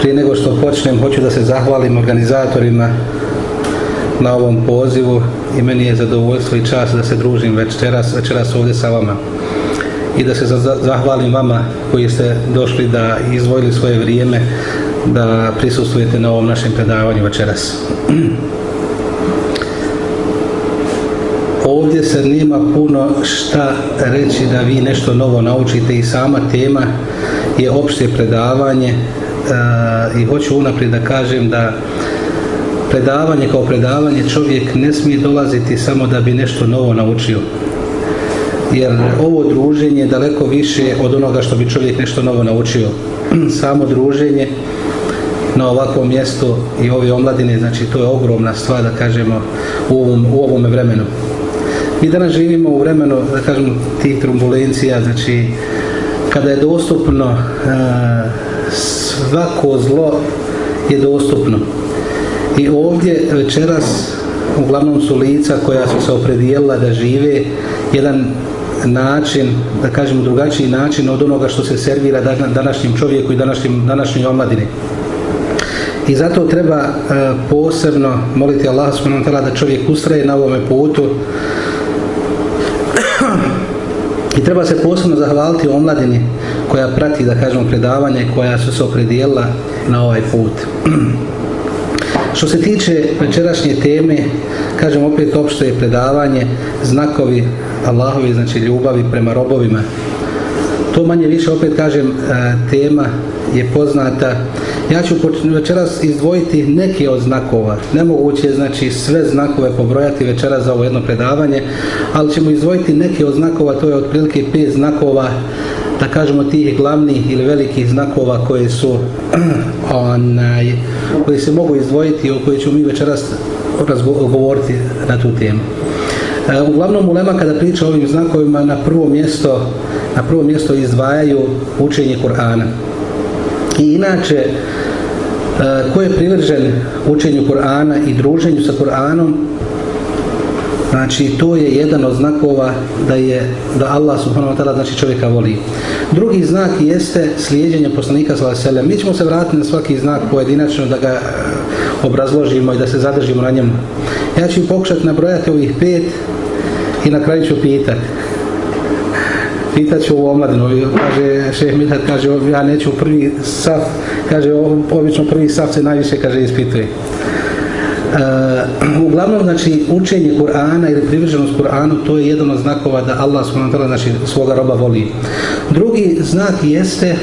Prije nego što počnem, hoću da se zahvalim organizatorima na ovom pozivu i meni je zadovoljstvo i čast da se družim večeras, večeras ovdje sa vama. I da se zahvalim vama koji ste došli da izvojili svoje vrijeme da prisustujete na ovom našem predavanju večeras. Ovdje se nema puno šta reći da vi nešto novo naučite i sama tema je opšte predavanje i hoću unaprijed da kažem da predavanje kao predavanje čovjek ne smije dolaziti samo da bi nešto novo naučio. Jer ovo druženje je daleko više od onoga što bi čovjek nešto novo naučio. Samo druženje na ovakvom mjestu i ove omladine znači to je ogromna stvar da kažemo u ovom, u ovome vremenu. Mi danas živimo u vremenu da kažemo tih turbulencija znači kada je dostupno svako zlo je dostupno. I ovdje večeras uglavnom su lica koja su se opredijelila da žive jedan način, da kažemo drugačiji način od onoga što se servira današnjem čovjeku i današnjim, današnjoj omladini. I zato treba posebno moliti Allah da čovjek ustraje na ovome putu i treba se posebno zahvaliti omladini koja prati, da kažemo, predavanje koja su se opredijelila na ovaj put. Što se tiče večerašnje teme, kažem opet opšto je predavanje, znakovi Allahovi, znači ljubavi prema robovima. To manje više, opet kažem, tema je poznata. Ja ću večeras izdvojiti neke od znakova. Nemoguće je znači sve znakove pobrojati večeras za ovo jedno predavanje, ali ćemo izdvojiti neke od znakova, to je otprilike pet znakova da kažemo tih glavnih ili velikih znakova koje su onaj, koji se mogu izdvojiti i o kojoj ćemo mi večeras govoriti na tu temu. E, uglavnom ulema kada priča o ovim znakovima na prvo mjesto na prvo mjesto izdvajaju učenje Kur'ana. I inače e, ko je privržen učenju Kur'ana i druženju sa Kur'anom Znači, to je jedan od znakova da je, da Allah subhanahu wa ta'ala znači čovjeka voli. Drugi znak jeste slijedjenje poslanika sallallahu Mi ćemo se vratiti na svaki znak pojedinačno da ga obrazložimo i da se zadržimo na njemu. Ja ću pokušati nabrojati ovih pet i na kraju ću pitati. Pitat ću u omladinu, kaže šeh Mithat, kaže ja neću prvi saf, kaže obično prvi saf se najviše kaže ispituje. Uh, uglavnom, znači, učenje Kur'ana ili privrženost Kur'anu, to je jedan od znakova da Allah znači, svoga roba voli. Drugi znak jeste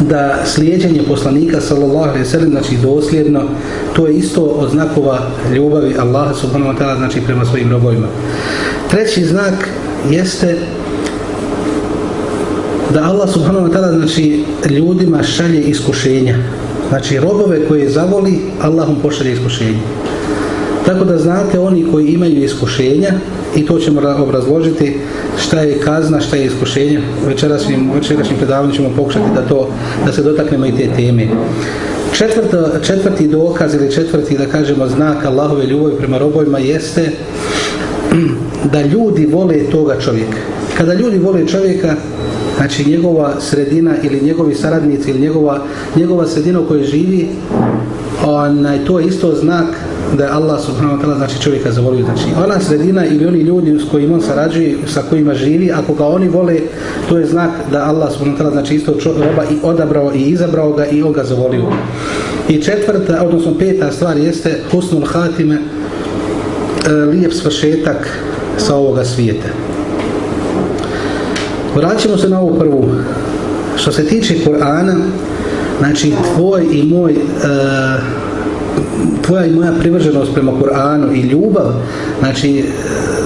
da slijeđenje poslanika sallallahu alejhi ve sellem znači dosljedno to je isto od znakova ljubavi Allaha subhanahu wa ta'ala znači prema svojim robovima. Treći znak jeste da Allah subhanahu wa ta'ala znači ljudima šalje iskušenja Znači, robove koje zavoli, Allah pošalje iskušenje. Tako da znate, oni koji imaju iskušenja, i to ćemo obrazložiti šta je kazna, šta je iskušenje. Večerašnjim, večerašnjim predavanjem ćemo pokušati da, to, da se dotaknemo i te teme. Četvrto, četvrti dokaz ili četvrti, da kažemo, znak Allahove ljubavi prema robovima jeste da ljudi vole toga čovjeka. Kada ljudi vole čovjeka, znači njegova sredina ili njegovi saradnici ili njegova, njegova sredina u kojoj živi onaj, to je isto znak da je Allah subhanahu wa ta'ala znači čovjeka zavolio. Znači ona sredina ili oni ljudi s kojima on sarađuje sa kojima živi ako ga oni vole to je znak da Allah subhanahu wa ta'ala znači isto roba i odabrao i izabrao ga i on ga zavolio. I četvrta odnosno peta stvar jeste husnul hatime lijep svršetak sa ovoga svijeta Vraćamo se na ovu prvu. Što se tiče Kur'ana, znači tvoj i moj uh, tvoja i moja privrženost prema Kur'anu i ljubav, znači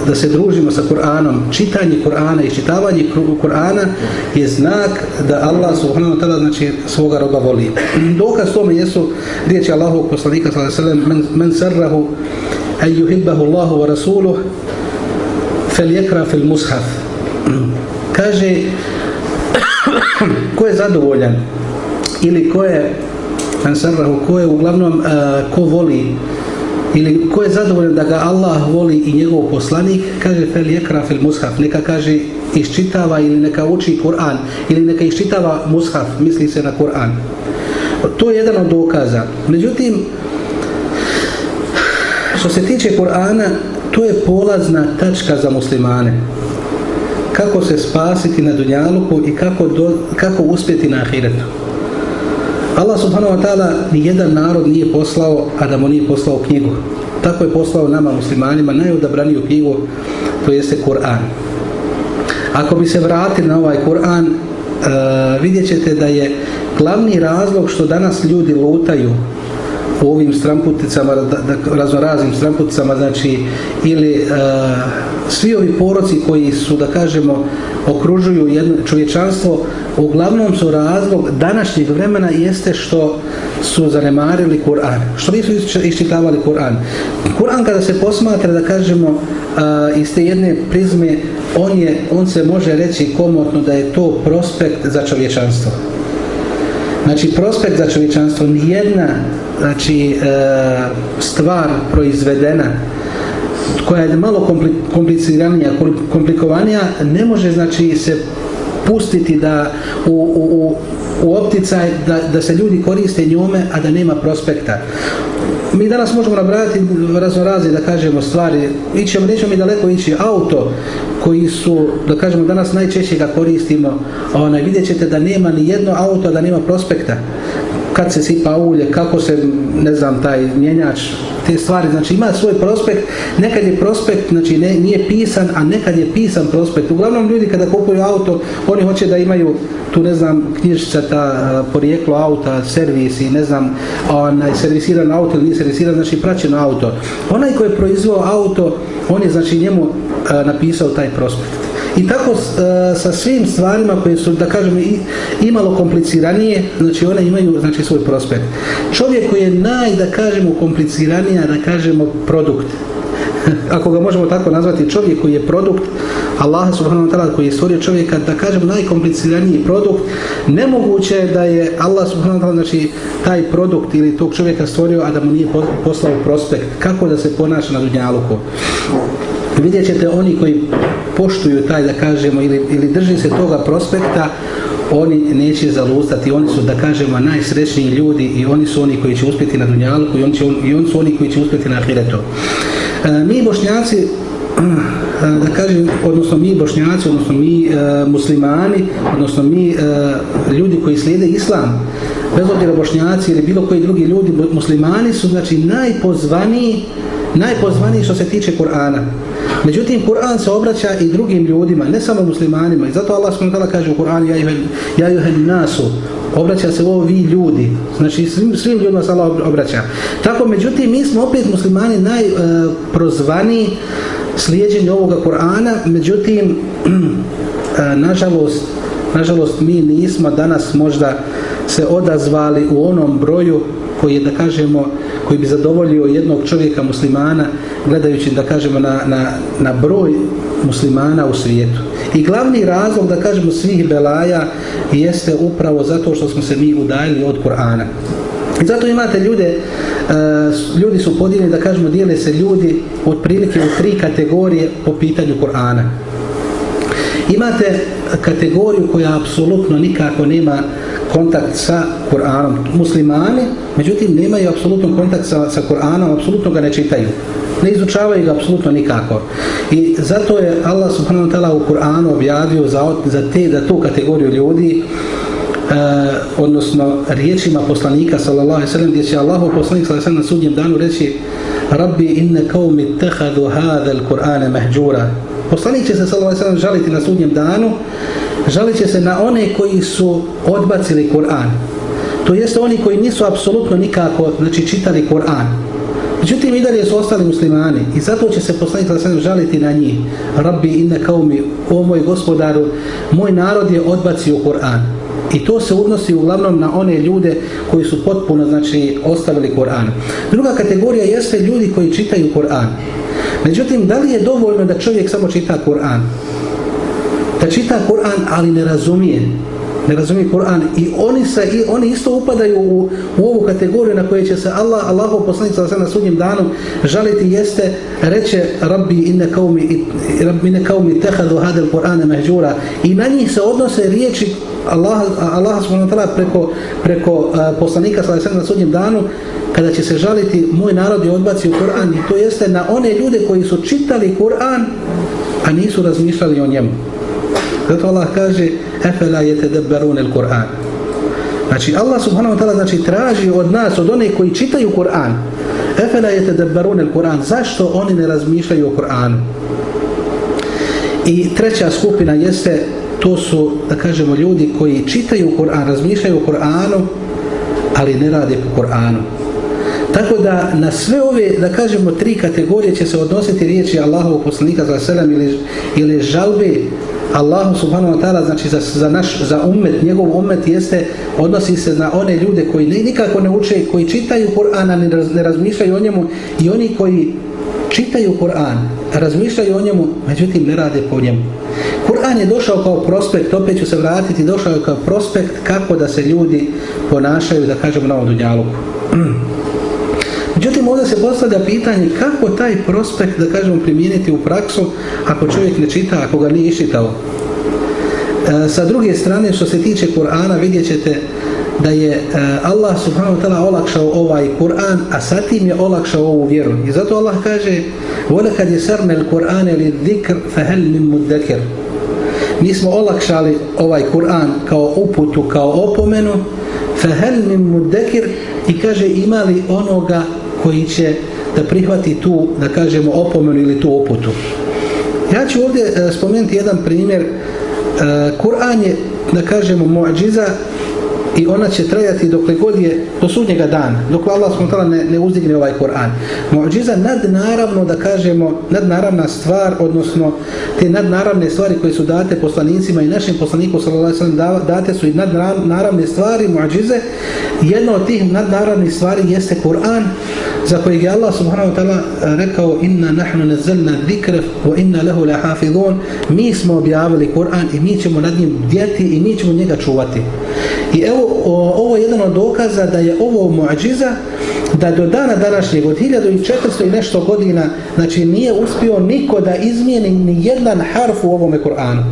da se družimo sa Kur'anom, čitanje Kur'ana i čitavanje Kur'ana je znak da Allah subhanahu wa ta'ala znači svoga roba voli. Dokaz tome jesu riječi Allahovog poslanika sallallahu alejhi ve sellem men sarrahu an yuhibbahu Allahu wa rasuluhu falyakra fil mushaf. Kaže ko je zadovoljan ili ko je ko je uglavnom uh, ko voli ili ko je zadovoljan da ga Allah voli i njegov poslanik, kaže fel jekra fil mushaf, neka kaže iščitava ili neka uči Kur'an ili neka iščitava mushaf, misli se na Kur'an. To je jedan od dokaza. Međutim, što se tiče Kur'ana, to je polazna tačka za muslimane. Kako se spasiti na dunjaluku i kako, do, kako uspjeti na ahiretu. Allah subhanahu wa ta'ala ni jedan narod nije poslao, a da mu nije poslao knjigu. Tako je poslao nama muslimanima najodabraniju knjigu, to jeste Kur'an. Ako bi se vratili na ovaj Kur'an, uh, vidjet ćete da je glavni razlog što danas ljudi lutaju u ovim stramputicama, da, da, raznoraznim stramputicama, znači, ili uh, svi ovi poroci koji su, da kažemo, okružuju jedno čovječanstvo, uglavnom su razlog današnjeg vremena jeste što su zanemarili Kur'an, što nisu iščitavali Kur'an. Kur'an kada se posmatra, da kažemo, iz te jedne prizme, on, je, on se može reći komotno da je to prospekt za čovječanstvo. Znači, prospekt za čovječanstvo, nijedna znači, e, stvar proizvedena koja je malo kompliciranija, komplikovanija, ne može znači se pustiti da u, u, u, opticaj da, da se ljudi koriste njome, a da nema prospekta. Mi danas možemo nabrati raznorazne, da kažemo, stvari. Ićemo, nećemo mi daleko ići. Auto koji su, da kažemo, danas najčešće ga koristimo, onaj, vidjet ćete da nema ni jedno auto, da nema prospekta kad se sipa ulje, kako se, ne znam, taj mjenjač, te stvari, znači ima svoj prospekt, nekad je prospekt, znači ne, nije pisan, a nekad je pisan prospekt. Uglavnom ljudi kada kupuju auto, oni hoće da imaju tu, ne znam, knjižica ta porijeklo auta, servis i ne znam, onaj, servisiran auto ili nije servisiran, znači praćeno auto. Onaj koji je proizvao auto, on je, znači, njemu a, napisao taj prospekt. I tako e, sa svim stvarima koje su, da kažem, i, imalo kompliciranije, znači one imaju znači, svoj prospekt. Čovjek koji je naj, da kažemo, kompliciranija, da kažemo, produkt, ako ga možemo tako nazvati, čovjek koji je produkt Allah subhanahu wa ta'ala koji je stvorio čovjeka, da kažem najkompliciraniji produkt, nemoguće je da je Allah subhanahu wa ta'ala znači, taj produkt ili tog čovjeka stvorio, a da mu nije poslao prospekt. Kako da se ponaša na dunjaluku? Vidjet ćete oni koji poštuju taj, da kažemo, ili, ili drži se toga prospekta, oni neće zalustati, oni su, da kažemo, najsrećniji ljudi i oni su oni koji će uspjeti na Dunjalku i oni, će, i oni su oni koji će uspjeti na Ahiretu. E, mi bošnjaci, e, da kažem, odnosno mi bošnjaci, odnosno mi e, muslimani, odnosno mi e, ljudi koji slijede islam, bez obzira bošnjaci ili bilo koji drugi ljudi, muslimani su znači najpozvaniji, najpozvaniji što se tiče Kur'ana. Međutim, Kur'an se obraća i drugim ljudima, ne samo muslimanima. I zato Allah s.w.t. kaže u Kur'anu ja juhen nasu, obraća se ovo vi ljudi. Znači, svim, svim ljudima se Allah obraća. Tako, međutim, mi smo opet muslimani najprozvaniji uh, slijedženje ovoga Kur'ana, međutim, uh, nažalost, nažalost, mi nismo danas možda se odazvali u onom broju koji je, da kažemo, koji bi zadovoljio jednog čovjeka muslimana gledajući, da kažemo, na, na, na broj muslimana u svijetu. I glavni razlog, da kažemo, svih belaja jeste upravo zato što smo se mi udaljili od Kur'ana. I zato imate ljude, uh, ljudi su podijeljeni, da kažemo, dijele se ljudi otprilike u tri kategorije po pitanju Kur'ana. Imate kategoriju koja apsolutno nikako nema kontakt sa Kur'anom. Muslimani, međutim, nemaju apsolutno kontakt sa, sa Kur'anom, apsolutno ga ne čitaju. Ne izučavaju ga apsolutno nikako. I zato je Allah subhanahu wa ta'ala u Kur'anu objavio za, za te, da tu kategoriju ljudi Uh, odnosno riječima poslanika sallallahu alejhi ve sellem gdje će Allahu poslanik sallallahu alejhi na sudnjem danu reći Rabbi inne qaumi ittakhadhu hadha al-Qur'ana mahjura Poslanik se sallallahu alejhi ve sellem žaliti na sudnjem danu žalit će se na one koji su odbacili Kur'an to jeste oni koji nisu apsolutno nikako znači, čitali Kur'an. Međutim, i dalje su ostali muslimani i zato će se poslanik da žaliti na njih. Rabbi inne kao mi, o moj gospodaru, moj narod je odbacio Kur'an. I to se odnosi uglavnom na one ljude koji su potpuno znači ostavili Kur'an. Druga kategorija jeste ljudi koji čitaju Kur'an. Međutim, da li je dovoljno da čovjek samo čita Kur'an? Da čita Kur'an, ali ne razumije. Ne razumije Kur'an. I oni se i oni isto upadaju u, u ovu kategoriju na koje će se Allah Allahov poslanik sa na sudnjem danu žaliti jeste reče Rabbi inne kaumi Rabbi inne kaumi tehadu hadal Kur'ana mahjura. I na njih se odnose riječi Allah Allah preko preko uh, poslanika sa na sudnjem danu kada će se žaliti moj narod je odbacio Kur'an. I to jeste na one ljude koji su čitali Kur'an a nisu razmišljali o njemu zato Allah kaže efela yetadabbarun al-Qur'an. Znači Allah subhanahu wa ta'ala znači traži od nas od onih koji čitaju Kur'an efela yetadabbarun al-Qur'an. Zašto oni ne razmišljaju o Kur'anu? I treća skupina jeste to su da kažemo ljudi koji čitaju Kur'an, razmišljaju o Kur'anu, ali ne rade po Kur'anu. Tako da na sve ove, da kažemo, tri kategorije će se odnositi riječi Allahovog poslanika za selam ili, ili žalbe Allahu subhanahu wa ta'ala znači za, za naš za ummet, njegov ummet jeste odnosi se na one ljude koji nikako ne uče, koji čitaju Kur'an, ne, raz, ne razmišljaju o njemu i oni koji čitaju Kur'an, razmišljaju o njemu, međutim ne rade po njemu. Kur'an je došao kao prospekt, opet ću se vratiti, došao je kao prospekt kako da se ljudi ponašaju, da kažemo na ovom dunjaluku. Međutim, ovdje se postavlja pitanje kako taj prospekt, da kažemo, primijeniti u praksu ako čovjek ne čita, ako ga nije iščitao. E, sa druge strane, što se tiče Kur'ana, vidjet ćete da je e, Allah subhanahu wa ta'ala olakšao ovaj Kur'an, a sa tim je olakšao ovu vjeru. I zato Allah kaže وَلَكَدْ يَسَرْنَ الْقُرْآنَ لِذِكْرِ فَهَلْ مِنْ مُدَّكِرِ Mi smo olakšali ovaj Kur'an kao uputu, kao opomenu فَهَلْ مِنْ مُدَّكِرِ i kaže imali onoga koji će da prihvati tu, da kažemo, opomenu ili tu oputu. Ja ću ovdje e, spomenuti jedan primjer. E, Kur'an je, da kažemo, muadžiza i ona će trajati dokle god je do sudnjega dana, dok Allah s.w.t. ne, ne uzdigne ovaj Kur'an. Muadžiza nadnaravno, da kažemo, nadnaravna stvar, odnosno te nadnaravne stvari koje su date poslanicima i našim poslaniku sallallahu date su i nadnaravne stvari, muadžize. Jedna od tih nadnaravnih stvari jeste Kur'an, za kojeg je Allah subhanahu wa ta'ala rekao inna nahnu nazzalna dhikra wa inna lahu lahafizun mi smo objavili Kur'an i mi ćemo nad njim bdjeti i mi ćemo njega čuvati. I evo ovo je jedan od dokaza da je ovo muadžiza da do dana današnjeg od 1400 i nešto godina znači nije uspio niko da izmijeni ni jedan harf u ovome Kur'anu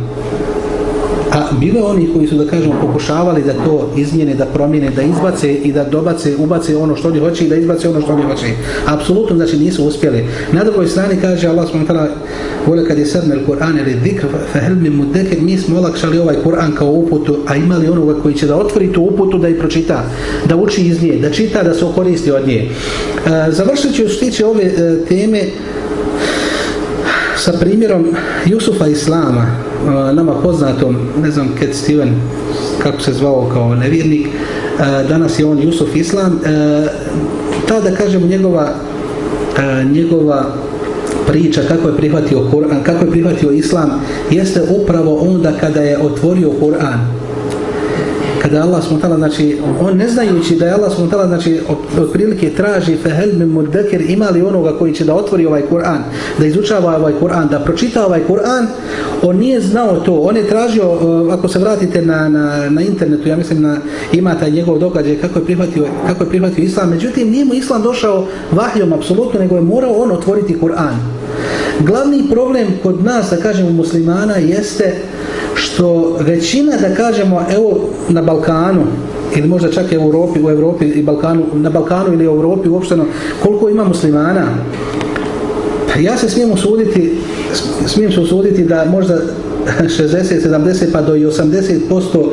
a bilo oni koji su da kažemo pokušavali da to izmijene, da promijene, da izbace i da dobace, ubace ono što oni hoće i da izbace ono što oni hoće. Apsolutno znači nisu uspjeli. Na drugoj strani kaže Allah ta'ala vole kad je sedme Kur'an ili dhikr fa hel mi mudekir mi smo olakšali ovaj Kur'an kao uputu a imali onoga koji će da otvori tu uputu da i pročita, da uči iz nje, da čita, da se okoristi od nje. E, završit ću što tiče ove e, teme sa primjerom Jusufa Islama, nama poznatom, ne znam, Cat Steven, kako se zvao kao nevjernik, danas je on Jusuf Islam, ta da kažemo njegova njegova priča kako je prihvatio Kur'an, kako je prihvatio Islam, jeste upravo onda kada je otvorio Kur'an kada Allah smutala, znači, on ne znajući da je Allah smutala, znači, otprilike traži fehel min mudekir, ima li onoga koji će da otvori ovaj Kur'an, da izučava ovaj Kur'an, da pročita ovaj Kur'an, on nije znao to, on je tražio, uh, ako se vratite na, na, na internetu, ja mislim, na, ima taj njegov događaj kako je prihvatio, kako je prihvatio Islam, međutim, nije mu Islam došao vahljom, apsolutno, nego je morao on otvoriti Kur'an. Glavni problem kod nas, da kažemo muslimana, jeste što većina da kažemo evo na Balkanu ili možda čak i u Europi, u Europi i Balkanu, na Balkanu ili u Europi uopšteno, koliko ima muslimana? Pa ja se smijem usuditi smijem se usuditi da možda 60, 70 pa do i 80%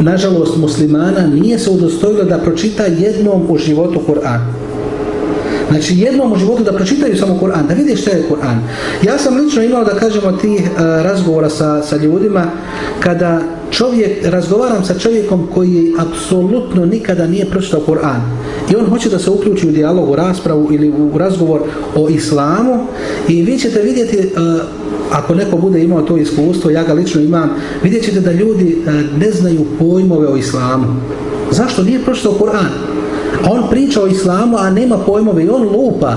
nažalost muslimana nije se udostojilo da pročita jednom u životu Kur'an Znači jednom u životu da pročitaju samo Kur'an, da vide šta je Kur'an. Ja sam lično imao da kažemo tih uh, razgovora sa, sa ljudima kada čovjek, razgovaram sa čovjekom koji apsolutno nikada nije pročitao Kur'an i on hoće da se uključi u dijalog, u raspravu ili u razgovor o islamu i vi ćete vidjeti uh, ako neko bude imao to iskustvo, ja ga lično imam, vidjet ćete da ljudi uh, ne znaju pojmove o islamu. Zašto? Nije pročitao Kur'an. A on priča o islamu, a nema pojmove i on lupa.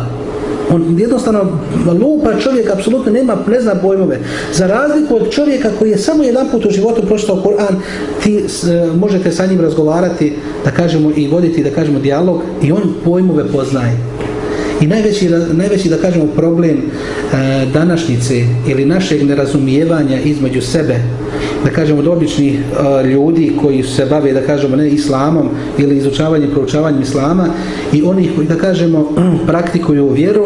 On jednostavno lupa čovjek, apsolutno nema, ne zna pojmove. Za razliku od čovjeka koji je samo jedan put u životu pročitao Kur'an, ti s, možete sa njim razgovarati, da kažemo, i voditi, da kažemo, dijalog i on pojmove poznaje. I najveći, najveći da kažemo, problem e, današnjice ili našeg nerazumijevanja između sebe da kažemo, od običnih uh, ljudi koji se bave, da kažemo, ne islamom ili izučavanjem, proučavanjem islama i onih koji, da kažemo, praktikuju vjeru,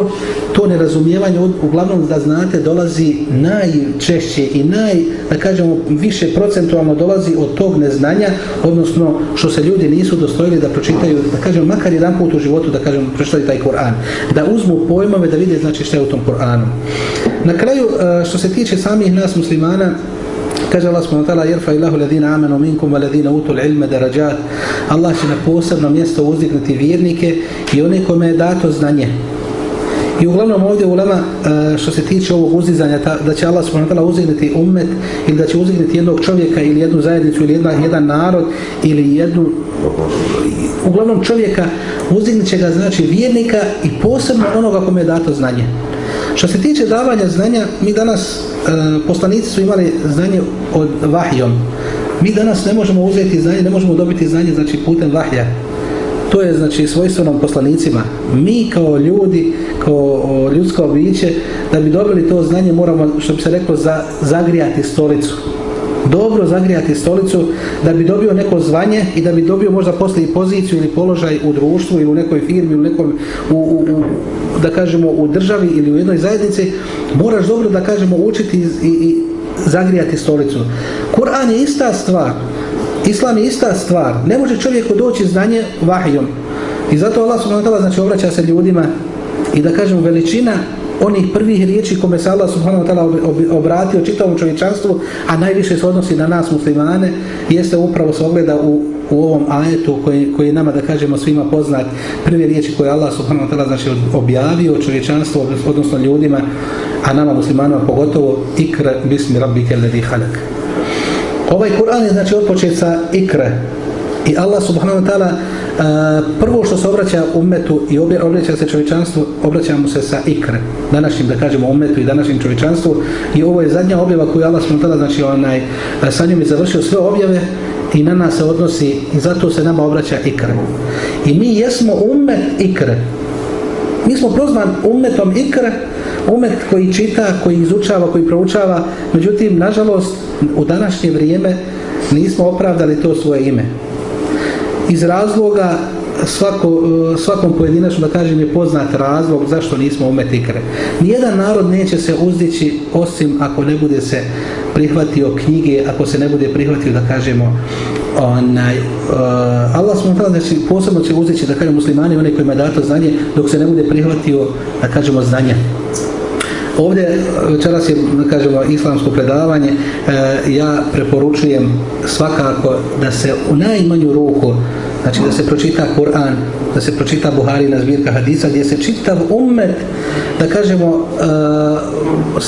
to nerazumijevanje uglavnom, da znate, dolazi najčešće i naj, da kažemo, više procentualno dolazi od tog neznanja, odnosno što se ljudi nisu dostojili da pročitaju, da kažemo, makar jedan put u životu, da kažemo, pročitaju taj Koran, da uzmu pojmove, da vide, znači, što je u tom Koranu. Na kraju, uh, što se tiče samih nas muslimana, kaže Allah subhanahu wa ta'ala yerfa ilahu ladina amanu minkum wa ladina utul ilma darajat. Allah će na posebno mjesto uzdignuti vjernike i one kome je dato znanje. I uglavnom ovdje ulema što se tiče ovog uzdizanja da će Allah subhanahu wa ta'ala uzdignuti ummet ili da će uzdignuti jednog čovjeka ili jednu zajednicu ili jedan, jedan narod ili jednu uglavnom čovjeka uzdignut će ga znači vjernika i posebno onoga kome je dato znanje Što se tiče davanja znanja, mi danas, e, poslanici su imali znanje od vahijom. Mi danas ne možemo uzeti znanje, ne možemo dobiti znanje znači putem vahja. To je znači svojstvenom poslanicima. Mi kao ljudi, kao ljudsko biće, da bi dobili to znanje moramo, što bi se reklo, za, zagrijati stolicu dobro zagrijati stolicu da bi dobio neko zvanje i da bi dobio možda posle i poziciju ili položaj u društvu ili u nekoj firmi, u nekom, u, u, da kažemo u državi ili u jednoj zajednici, moraš dobro da kažemo učiti i, i zagrijati stolicu. Kur'an je ista stvar, Islam je ista stvar, ne može čovjeku doći znanje vahijom. I zato Allah subhanahu znači obraća se ljudima i da kažemo veličina onih prvih riječi kome se Allah subhanahu wa ta'ala obratio čitavom čovječanstvu, a najviše se odnosi na nas muslimane, jeste upravo se ogleda u, u ovom ajetu koji, koji nama da kažemo svima poznat prve riječi koje Allah subhanahu wa ta'ala znači objavio čovječanstvu, odnosno ljudima, a nama muslimanima pogotovo ikra bismi rabbike ladhi halak. Ovaj Kur'an je znači odpočet sa ikra i Allah subhanahu wa ta'ala prvo što se obraća umetu i obraća se čovječanstvu, obraćamo se sa ikre, današnjim, da kažemo, umetu i današnjim čovječanstvu i ovo je zadnja objava koju Allah smo tada, znači, onaj, sa njom je završio sve objave i na nas se odnosi i zato se nama obraća ikre. I mi jesmo umet ikre. Mi smo prozvan umetom ikre, umet koji čita, koji izučava, koji proučava, međutim, nažalost, u današnje vrijeme nismo opravdali to svoje ime iz razloga svako, svakom pojedinačno da kažem je poznat razlog zašto nismo umet ikre. Nijedan narod neće se uzdići osim ako ne bude se prihvatio knjige, ako se ne bude prihvatio da kažemo onaj, uh, Allah smo tada znači posebno će uzdići da kažemo muslimani one kojima je dato znanje dok se ne bude prihvatio da kažemo znanje. Ovdje večeras je, kažemo, islamsko predavanje, e, ja preporučujem svakako da se u najmanju ruku, znači da se pročita Kur'an, da se pročita Buharina zbirka hadisa, gdje se čitav ummet, da kažemo, e, e,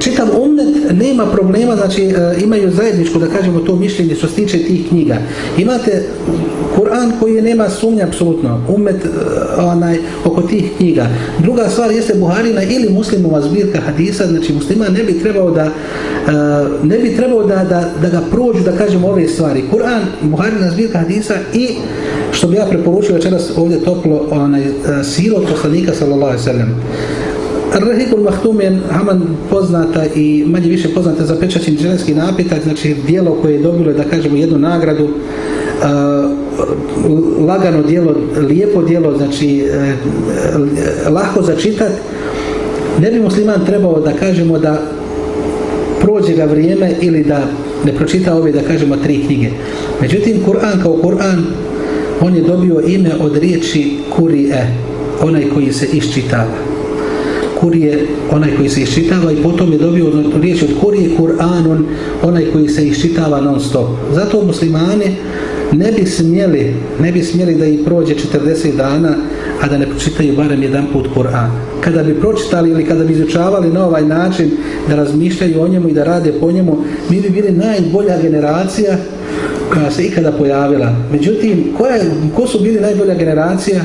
čitav ummet nema problema, znači e, imaju zajedničko, da kažemo, to mišljenje što se tiče tih knjiga. Imate Kur'an koji nema sumnja apsolutno, umet uh, onaj, oko tih knjiga. Druga stvar jeste Buharina ili muslimova zbirka hadisa, znači muslima ne bi trebao da uh, ne bi trebao da, da, da ga prođu, da kažemo ove stvari. Kur'an, Buharina zbirka hadisa i što bi ja preporučio večeras ovdje toplo onaj, uh, silo poslanika sallallahu sallam. Rahikul Mahtum je Haman poznata i manje više poznata za pečaćin dženevski napitak, znači dijelo koje je dobilo, da kažemo, jednu nagradu lagano dijelo, lijepo dijelo, znači uh, lako za čitat, ne bi musliman trebao da kažemo da prođe ga vrijeme ili da ne pročita ove, da kažemo, tri knjige. Međutim, Kur'an kao Kur'an, on je dobio ime od riječi kurije, onaj koji se iščitava. Kurije, onaj koji se iščitava i potom je dobio riječ od kurije Kur'anun, onaj koji se iščitava non stop. Zato muslimani ne bi smjeli, ne bi smjeli da ih prođe 40 dana, a da ne pročitaju barem jedan put Kur'an. Kada bi pročitali ili kada bi izučavali na ovaj način da razmišljaju o njemu i da rade po njemu, mi bi bili najbolja generacija koja se ikada pojavila. Međutim, koja, ko su bili najbolja generacija?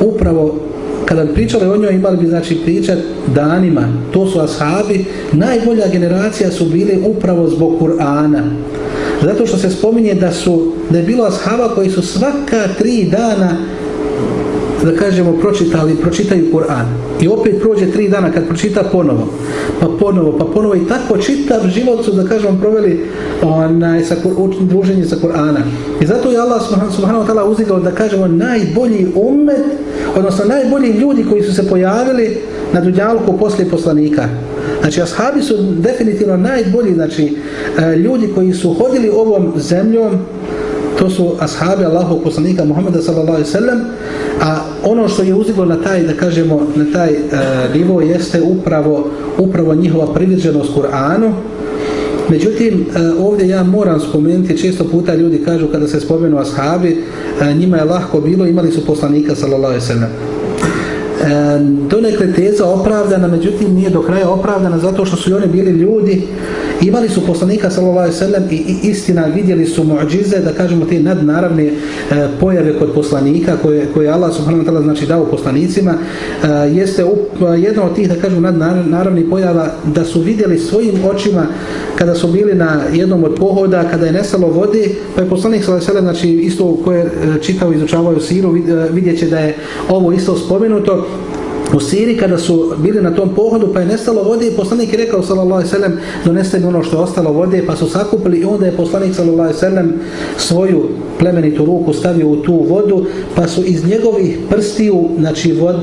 Upravo kada bi pričali o njoj imali bi znači pričat danima. To su ashabi. Najbolja generacija su bili upravo zbog Kur'ana. Zato što se spominje da su da je bilo ashaba koji su svaka tri dana da kažemo pročitali, pročitaju Kur'an. I opet prođe tri dana kad pročita ponovo. Pa ponovo, pa ponovo i tako čitav život su da kažemo proveli onaj, sa, druženje sa Kur'ana i zato je Allah subhanahu wa ta'ala uzdigao da kažemo najbolji umet odnosno najbolji ljudi koji su se pojavili na Dunjalku poslije poslanika Znači, ashabi su definitivno najbolji, znači, e, ljudi koji su hodili ovom zemljom, to su ashabi Allahov poslanika Muhammeda sallallahu alaihi sallam, a ono što je uziglo na taj, da kažemo, na taj uh, nivo jeste upravo, upravo njihova privrženost Kur'anu, Međutim, ovdje ja moram spomenuti, često puta ljudi kažu kada se spomenu ashabi, njima je lahko bilo, imali su poslanika sallallahu alaihi sallam donekle teza opravdana, međutim nije do kraja opravdana zato što su i oni bili ljudi, imali su poslanika sallallahu sallam i, i istina vidjeli su muđize, da kažemo te nadnaravne e, pojave kod poslanika koje, koje Allah subhanahu wa ta'ala znači dao poslanicima, e, jeste jedna od tih da kažemo nadnaravnih pojava da su vidjeli svojim očima kada su bili na jednom od pohoda, kada je nestalo vode, pa je poslanik sallallahu sallam, znači isto koje e, čitao izučavaju siru, vidjet će da je ovo isto spomenuto, u Siri kada su bili na tom pohodu pa je nestalo vode i poslanik je rekao sallallahu alejhi doneste mi ono što je ostalo vode. Pa su sakupili i onda je poslanik sallallahu alejhi svoju plemenitu ruku stavio u tu vodu pa su iz njegovih prstiju znači vod,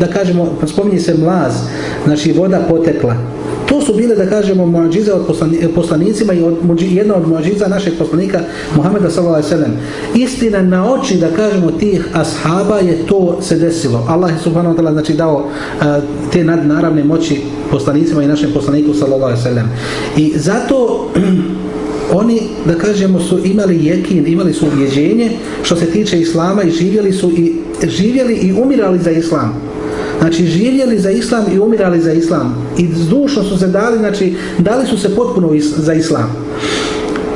da kažemo spominje se mlaz znači voda potekla To su bile, da kažemo, muadžize od poslanicima i od, jedna od muadžiza našeg poslanika Muhammeda s.a.v. Istina na oči, da kažemo, tih ashaba je to se desilo. Allah je subhanahu wa ta'ala znači dao uh, te nadnaravne moći poslanicima i našem poslaniku s.a.v. I zato oni, da kažemo, su imali jekin, imali su ubjeđenje što se tiče Islama i živjeli su i živjeli i umirali za Islam. Znači živjeli za islam i umirali za islam. I zdušno su se dali, znači dali su se potpuno is za islam.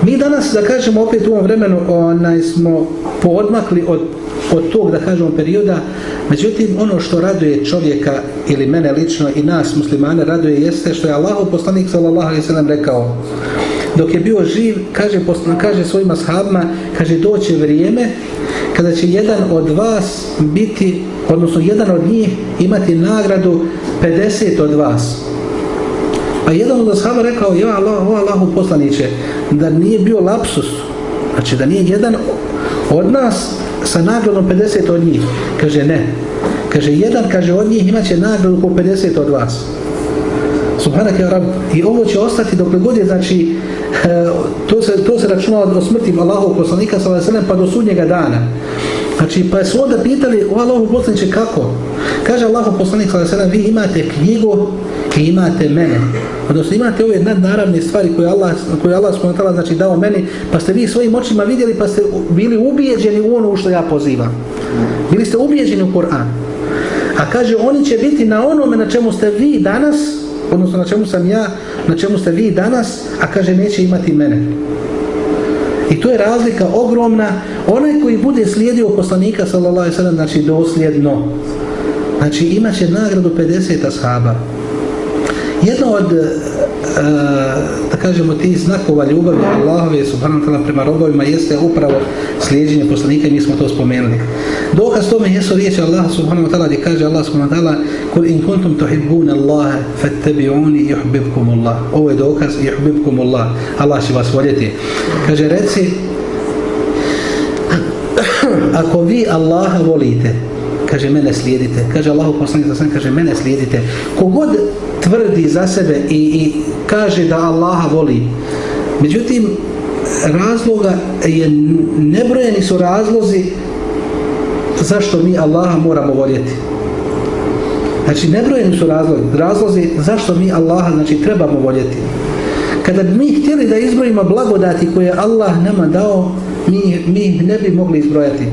Mi danas, da kažemo opet u ovom vremenu, onaj, smo poodmakli od, od tog, da kažemo, perioda. Međutim, ono što raduje čovjeka ili mene lično i nas muslimane raduje jeste što je Allah poslanik sallallahu alaihi sallam rekao dok je bio živ, kaže, kaže svojim ashabima, kaže doće vrijeme kada će jedan od vas biti odnosno jedan od njih imati nagradu 50 od vas. A jedan od ashaba rekao, ja Allah, o Allahu poslaniće, da nije bio lapsus, znači da nije jedan od nas sa nagradom 50 od njih. Kaže, ne. Kaže, jedan, kaže, od njih imaće nagradu po 50 od vas. Subhanak je Rab. I ovo će ostati dok god je, znači, to se, to se računa od smrti Allahov poslanika, pa do sudnjega dana. Znači, pa su onda pitali u Allahu poslaniče kako? Kaže Allahu poslanik s.a.v. vi imate knjigu i imate mene. Odnosno imate ove nadnaravne stvari koje Allah, koje Allah s.a.v. znači dao meni, pa ste vi svojim očima vidjeli, pa ste bili ubijeđeni u ono u što ja pozivam. Bili ste ubijeđeni u Kur'an. A kaže, oni će biti na onome na čemu ste vi danas, odnosno na čemu sam ja, na čemu ste vi danas, a kaže, neće imati mene. I to je razlika ogromna. Onaj koji bude slijedio poslanika, sallallahu sallam, znači dosljedno, znači imaće nagradu 50 ashaba. Jedno od, da kažemo, ti znakova ljubavi Allahove, subhanahu prema robovima, jeste upravo slijedženje poslanika i mi smo to spomenuli. Dokaz tome jesu riječi Allah subhanahu wa ta'ala gdje kaže Allah subhanahu wa ta'ala Kul in kuntum tuhibbuna Allah fattabi'uni yuhibbukum Allah. Ovo je dokaz yuhibbukum Allah. Allah će vas voljeti. Kaže reci ako vi Allaha volite kaže mene slijedite. Kaže Allahu poslanik sa kaže mene slijedite. Kogod tvrdi za sebe i, i kaže da Allaha voli. Međutim razloga je nebrojeni su razlozi zašto mi Allaha moramo voljeti. Znači, nebrojeni su razlozi, razlozi zašto mi Allaha znači, trebamo voljeti. Kada bi mi htjeli da izbrojimo blagodati koje Allah nama dao, mi, mi ne bi mogli izbrojati.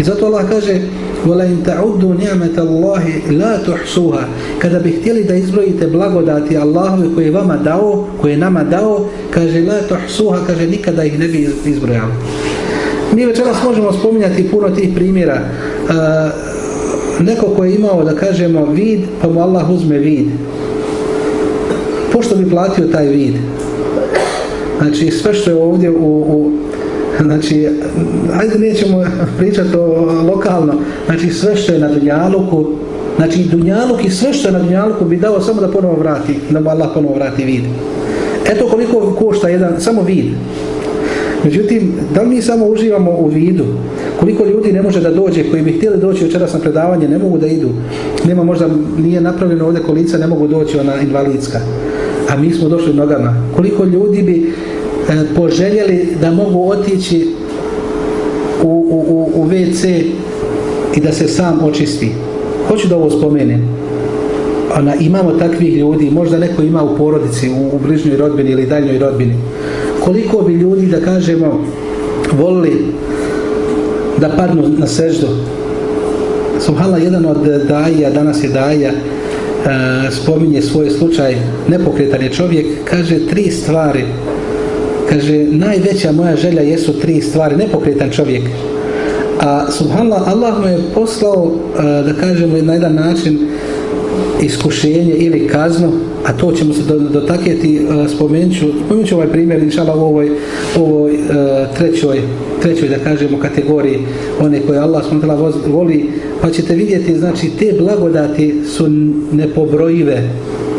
I zato Allah kaže وَلَا تَعُدُّ نِعْمَةَ اللَّهِ لَا تُحْسُوهَا Kada bi htjeli da izbrojite blagodati Allahove koje je vama dao, koje je nama dao, kaže la tuhsuha, kaže nikada ih ne bi izbrojali. Mi večeras možemo spominjati puno tih primjera. Uh, neko ko je imao, da kažemo, vid, pa mu Allah uzme vid. Pošto bi platio taj vid? Znači, sve što je ovdje u, u znači, ajde nećemo pričati o lokalno, znači sve što je na Dunjaluku, znači Dunjaluk i sve što je na Dunjaluku bi dao samo da ponovo vrati, da mu Allah ponovo vrati vid. Eto koliko košta jedan, samo vid. Međutim, da mi samo uživamo u vidu? Koliko ljudi ne može da dođe, koji bi htjeli doći večeras na predavanje, ne mogu da idu. Nema možda, nije napravljeno ovdje kolica, ne mogu doći ona invalidska. A mi smo došli nogama. Koliko ljudi bi poželjeli da mogu otići u, u, u, u WC i da se sam očisti. Hoću da ovo spomenem. Ona, imamo takvih ljudi, možda neko ima u porodici, u, u bližnjoj rodbini ili daljnjoj rodbini. Koliko bi ljudi, da kažemo, volili da padnu na seždu. Subhala, jedan od daja, danas je daja, e, spominje svoj slučaj, nepokretan je čovjek, kaže tri stvari. Kaže, najveća moja želja jesu tri stvari, nepokretan čovjek. A subhanallah, Allah mu je poslao, e, da kažemo, na jedan način iskušenje ili kaznu, a to ćemo se dotakjeti, ću, spomenut ću ovaj primjer, inšala u ovoj, ovoj uh, trećoj, trećoj, da kažemo, kategoriji, one koje Allah voli, pa ćete vidjeti, znači, te blagodati su nepobrojive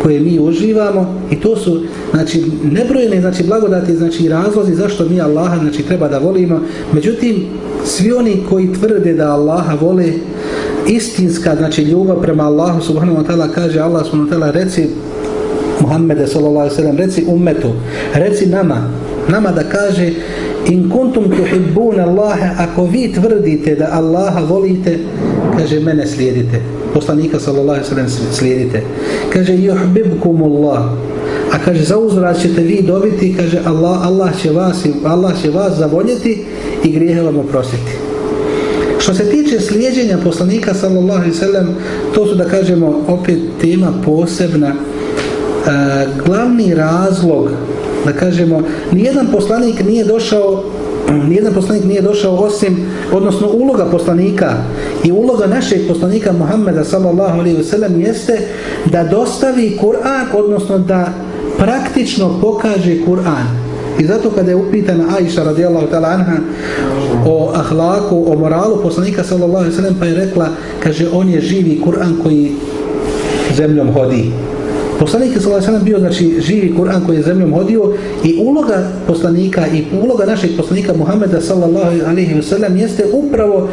koje mi uživamo i to su, znači, nebrojene, znači, blagodati, znači, razlozi zašto mi Allaha, znači, treba da volimo, međutim, svi oni koji tvrde da Allaha vole, istinska, znači ljubav prema Allahu subhanahu wa ta'ala kaže Allah subhanahu wa ta'ala reci Muhammede sallallahu alaihi sallam reci ummetu, reci nama nama da kaže in kuntum tuhibbun Allahe ako vi tvrdite da Allaha volite kaže mene slijedite poslanika sallallahu sallam slijedite. Kaže Allah a kaže za uzvrat ćete vi dobiti kaže Allah, Allah će vas Allah će vas zavoljeti i grijehe vam oprostiti. Što se tiče slijedženja poslanika sallallahu sellem, to su da kažemo opet tema posebna. E, glavni razlog da kažemo ni jedan poslanik nije došao ni jedan poslanik nije došao osim odnosno uloga poslanika i uloga našeg poslanika Muhammeda sallallahu alejhi ve sellem jeste da dostavi Kur'an odnosno da praktično pokaže Kur'an I zato kada je upitana Aisha radijallahu ta'ala anha o ahlaku, o moralu poslanika sallallahu alaihi sallam pa je rekla, kaže on je živi Kur'an koji zemljom hodi. Poslanik alaihi sallam bio znači živi Kur'an koji je zemljom hodio i uloga poslanika i uloga našeg poslanika Muhammeda sallallahu alaihi sallam jeste upravo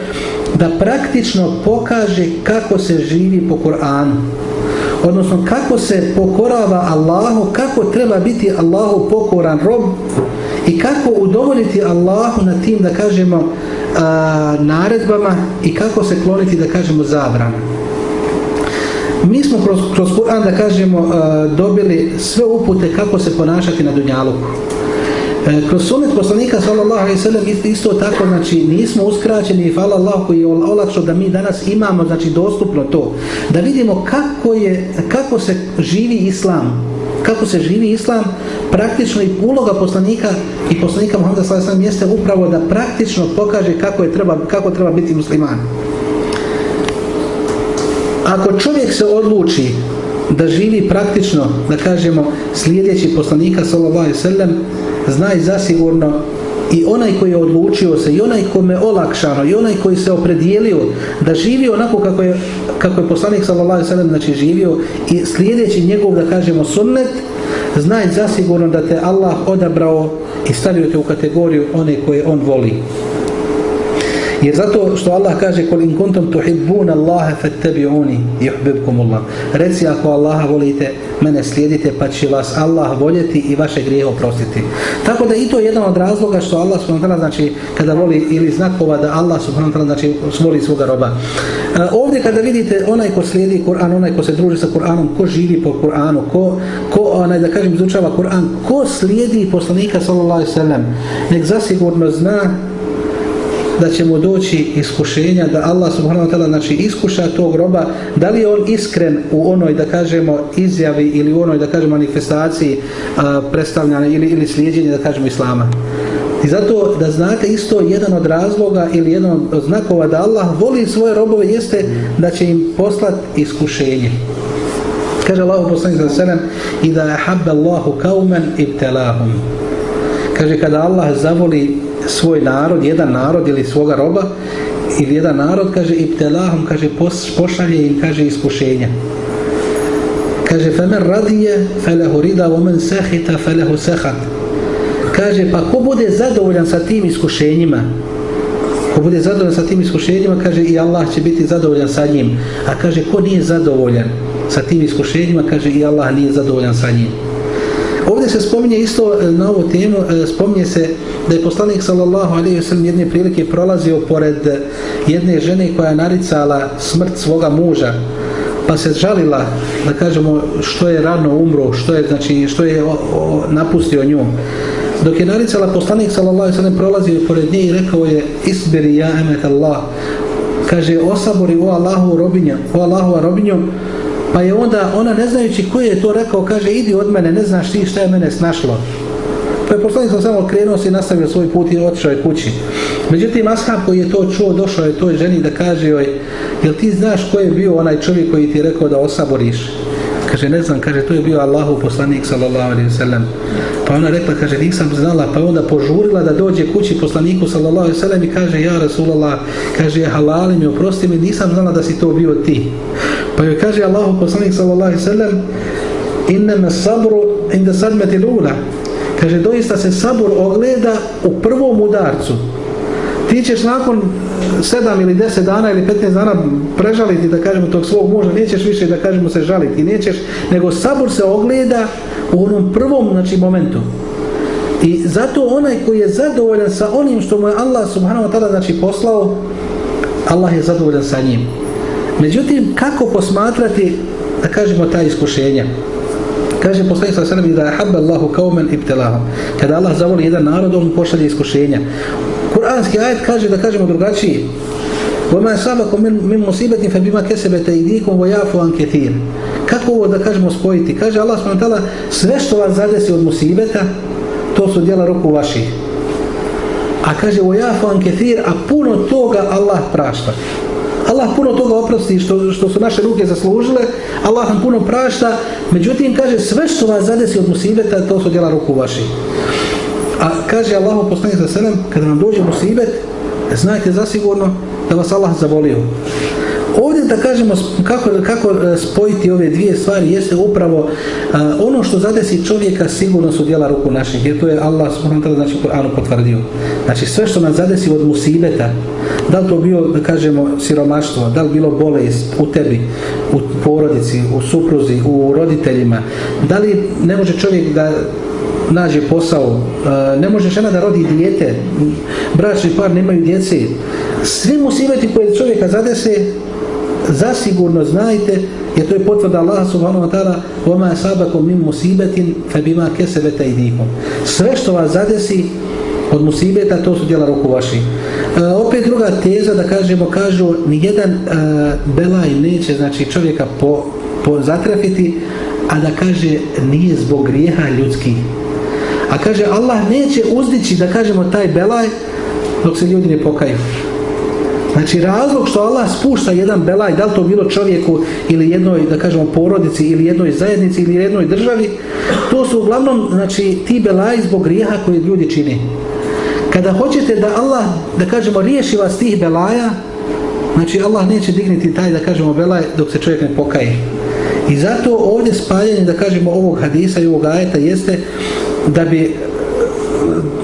da praktično pokaže kako se živi po Kur'anu odnosno kako se pokorava Allahu, kako treba biti Allahu pokoran rob i kako udovoljiti Allahu na tim, da kažemo, a, naredbama i kako se kloniti, da kažemo, zabrana. Mi smo kroz, kroz Kur'an, da kažemo, a, dobili sve upute kako se ponašati na Dunjaluku. E, kroz sunet poslanika sallallahu alejhi ve sellem isto tako znači nismo uskraćeni i hvala Allahu koji je olakšao da mi danas imamo znači dostupno to. Da vidimo kako je kako se živi islam. Kako se živi islam praktično i uloga poslanika i poslanika Muhameda sallallahu alejhi ve sellem jeste upravo da praktično pokaže kako je treba kako treba biti musliman ako čovjek se odluči da živi praktično da kažemo slijedeći poslanika sallallahu sellem znaj zasigurno i onaj koji je odlučio se i onaj kome olakšano i onaj koji se opredijelio da živi onako kako je, kako je poslanik sallallahu sallam znači živio i slijedeći njegov da kažemo sunnet znaj zasigurno da te Allah odabrao i stavio te u kategoriju one koje on voli Jer zato što Allah kaže kol in kuntum tuhibbuna Allaha fattabi'uni yuhibbukumullah. Reci ako Allaha volite, mene slijedite pa će vas Allah voljeti i vaše grijehe oprostiti. Tako da i to je jedan od razloga što Allah subhanahu znači kada voli ili znakova da Allah subhanahu znači voli svoga roba. E, ovdje kada vidite onaj ko slijedi Kur'an, onaj ko se druži sa Kur'anom, ko živi po Kur'anu, ko, ko onaj da kažem izučava Kur'an, ko slijedi poslanika sallallahu alejhi ve sellem, nek zasigurno zna da će mu doći iskušenja, da Allah subhanahu wa ta'ala znači iskuša tog roba, da li je on iskren u onoj da kažemo izjavi ili u onoj da kažemo manifestaciji a, predstavljanja ili, ili slijedjenja da kažemo Islama. I zato da znate isto jedan od razloga ili jedan od znakova da Allah voli svoje robove jeste da će im poslati iskušenje. Kaže Allah poslanik selem i da habba Allahu kaumen ibtelahum. Kaže kada Allah zavoli svoj narod, jedan narod ili svoga roba ili jedan narod, kaže ibtelahum, kaže pošalje im, kaže iskušenja. Kaže femen radije felehu rida omen sehita felehu sehat. Kaže pa ko bude zadovoljan sa tim iskušenjima ko bude zadovoljan sa tim iskušenjima kaže i Allah će biti zadovoljan sa njim. A kaže ko nije zadovoljan sa tim iskušenjima kaže i Allah nije zadovoljan sa njim. Ovdje se spominje isto e, na ovu temu, e, spominje se da je poslanik sallallahu alaihi wa sallam jedne prilike prolazio pored jedne žene koja je naricala smrt svoga muža pa se žalila da kažemo što je rano umro, što je, znači, što je o, o, napustio nju. Dok je naricala poslanik sallallahu alaihi wa sallam prolazio pored nje i rekao je isbiri ja emet Allah kaže osabori o Allahu robinja, o Allahu robinju Pa je onda ona ne znajući koji je to rekao, kaže idi od mene, ne znaš ti šta je mene snašlo. Pa je poslanik sam samo krenuo se i nastavio svoj put i otišao je kući. Međutim, ashab koji je to čuo, došao je toj ženi da kaže joj, jel ti znaš ko je bio onaj čovjek koji ti je rekao da osaboriš? Kaže, ne znam, kaže, to je bio Allahu poslanik, sallallahu alaihi sallam. Pa ona rekla, kaže, nisam znala, pa onda požurila da dođe kući poslaniku, sallallahu alaihi sallam, i kaže, ja, Rasulallah, kaže, halali mi, oprosti mi, nisam znala da si to bio ti. Pa joj kaže Allahu poslanik sallallahu alejhi ve sellem inna sabru inda sadmati lula. Kaže doista se sabur ogleda u prvom udarcu. Ti ćeš nakon 7 ili 10 dana ili 15 dana prežaliti da kažemo tog svog muža, nećeš više da kažemo se žaliti, nećeš, nego sabur se ogleda u onom prvom znači, momentu. I zato onaj koji je zadovoljan sa onim što mu je Allah subhanahu wa ta'ala znači poslao, Allah je zadovoljan sa njim. Međutim, kako posmatrati, da kažemo, ta iskušenja? Kaže poslanik sa sallam da je habba Allahu kaumen ibtelahom. Kada Allah zavoli jedan narod, on pošalje iskušenja. Kur'anski ajet kaže da kažemo drugačije. وَمَا سَبَكُمْ مِنْ مُصِيبَةٍ فَبِمَا كَسَبَتَ اِدِيكُمْ وَيَعْفُ عَنْ كَثِيرٍ Kako ovo da kažemo spojiti? Kaže Allah s.w.t. sve što vas zadesi od musibeta, to su djela ruku vaših. A kaže وَيَعْفُ عَنْ كَثِيرٍ a puno toga Allah prašta. Allah puno toga oprosti što, što su naše ruke zaslužile, Allah nam puno prašta, međutim kaže sve što vas zadesi od musibeta, to su djela ruku vaši. A kaže Allah poslani za selem, kada nam dođe musibet, znajte zasigurno da vas Allah zavolio. Da kažemo kako, kako e, spojiti ove dvije stvari jeste upravo e, ono što zadesi čovjeka sigurno su djela ruku naših jer to je Allah subhanahu znači Kur'anu potvrdio. Znači sve što nas zadesi od musibeta da li to bio da kažemo siromaštvo, da li bilo bolest u tebi, u porodici, u supruzi, u roditeljima, da li ne može čovjek da nađe posao, e, ne može žena da rodi dijete, bračni par nemaju djece, svi musibeti koje čovjeka zadese zasigurno znajte jer to je potvrda Allah subhanahu wa ta'ala وَمَا سَابَكُمْ مِنْ مُسِيبَةٍ فَبِمَا كَسَبَتَ اِدِيكُمْ sve što vas zadesi od musibeta to su djela ruku vaši e, opet druga teza da kažemo kažu nijedan e, belaj neće znači čovjeka po, po zatrefiti a da kaže nije zbog grijeha ljudskih a kaže Allah neće uzdići da kažemo taj belaj dok se ljudi ne pokaju Znači razlog što Allah spušta jedan belaj, da li to bilo čovjeku ili jednoj, da kažemo, porodici ili jednoj zajednici ili jednoj državi, to su uglavnom, znači, ti belaji zbog grijeha koje ljudi čini. Kada hoćete da Allah, da kažemo, riješi vas tih belaja, znači Allah neće digniti taj, da kažemo, belaj dok se čovjek ne pokaje. I zato ovdje spajanje, da kažemo, ovog hadisa i ovog ajeta jeste da bi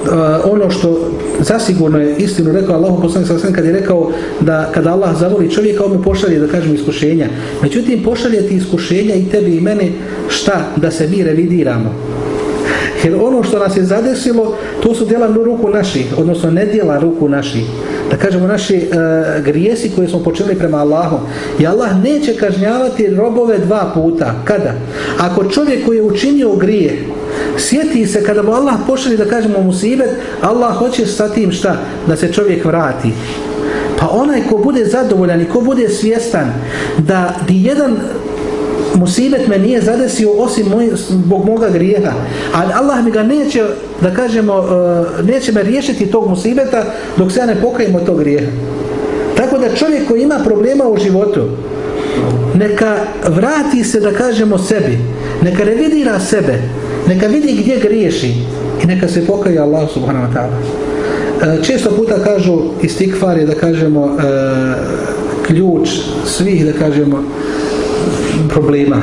uh, ono što zasigurno je istinu rekao Allah poslanik sallallahu kad je rekao da kada Allah zavoli čovjeka on mu pošalje da kažemo iskušenja. Međutim pošalje ti iskušenja i tebi i meni šta da se mi revidiramo. Jer ono što nas je zadesilo, to su djela ruku naših, odnosno ne djela ruku naših. Da kažemo naši e, grijesi koje smo počeli prema Allahu. I Allah neće kažnjavati robove dva puta. Kada? Ako čovjek koji je učinio grije, sjeti se kada mu Allah pošalje da kažemo musibet, Allah hoće sa tim šta? Da se čovjek vrati. Pa onaj ko bude zadovoljan i ko bude svjestan da ni jedan musibet me nije zadesio osim moj, zbog moga grijeha. Ali Allah mi ga neće, da kažemo, uh, neće me riješiti tog musibeta dok se ja ne pokajem od tog grijeha. Tako da čovjek koji ima problema u životu, neka vrati se, da kažemo, sebi. Neka revidira sebe. Neka vidi gdje griješi. I neka se pokaje Allah subhanahu wa ta'ala. Uh, često puta kažu istikvar je, da kažemo, uh, ključ svih, da kažemo, problema.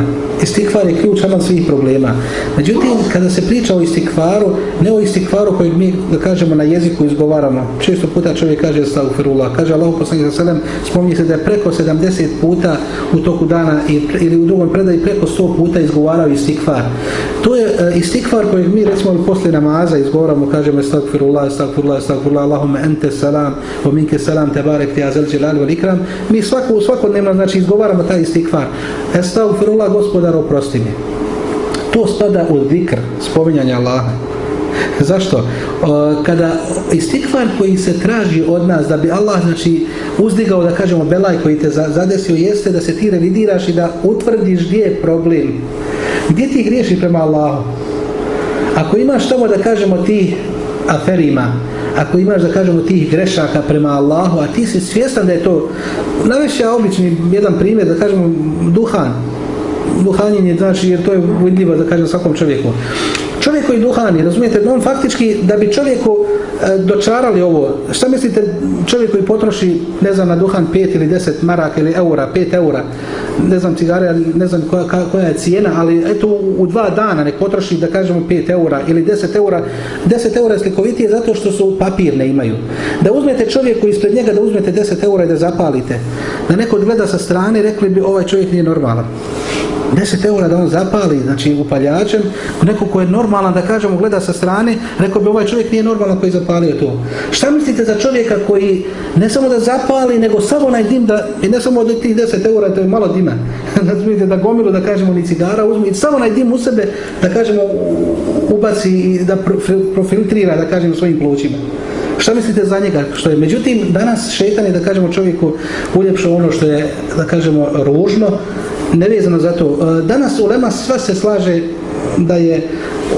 Istikvar je ključ ama svih problema. Međutim, kada se priča o istikvaru, ne o istikvaru kojeg mi, da kažemo, na jeziku izgovaramo. Često puta čovjek kaže stavfirullah. Kaže Allah poslanik selem, spominje se da je preko 70 puta u toku dana ili u drugom predaji preko 100 puta izgovarao istikvar. To je uh, istikvar kojeg mi recimo posle namaza izgovaramo, kažemo stavfirullah, stavfirullah, stavfirullah, Allahume ente salam, o minke salam, tebarek ti azel dželal ikram. Mi svako, svakodnevno znači izgovaramo taj istikvar. Estagfirullah, gospodar, oprosti mi. To spada u zikr, spominjanje Allaha. Zašto? Kada istikvar koji se traži od nas da bi Allah znači uzdigao da kažemo belaj koji te zadesio jeste da se ti revidiraš i da utvrdiš gdje je problem. Gdje ti griješi prema Allahu? Ako imaš tamo da kažemo ti aferima, ako imaš da kažemo tih grešaka prema Allahu, a ti si svjestan da je to, navešća obični jedan primjer, da kažemo duhan, duhanjenje znači jer to je vidljivo da kažem svakom čovjeku čovjek koji duhani, razumijete, on faktički da bi čovjeku e, dočarali ovo, šta mislite čovjek koji potroši, ne znam, na duhan 5 ili 10 maraka ili eura, 5 eura, ne znam cigare, ne znam koja, koja je cijena, ali eto u dva dana nek potroši da kažemo 5 eura ili 10 eura, 10 eura je slikovitije zato što su papir ne imaju. Da uzmete čovjeku ispred njega, da uzmete 10 eura i da zapalite, da neko gleda sa strane, rekli bi ovaj čovjek nije normalan. 10 eura da on zapali, znači upaljačem, neko ko je normalan, da kažemo, gleda sa strane, rekao bi ovaj čovjek nije normalan koji je zapalio to. Šta mislite za čovjeka koji ne samo da zapali, nego samo onaj dim, da, i ne samo od tih 10 eura, to je malo dima, da da gomilu, da kažemo, ni cigara uzmi, i samo onaj dim u sebe, da kažemo, ubaci i da profiltrira, da kažemo, svojim plućima. Šta mislite za njega? Što je? Međutim, danas šetan je, da kažemo, čovjeku uljepšao ono što je, da kažemo, ružno, nevezano za to. E, danas u Lema sva se slaže da je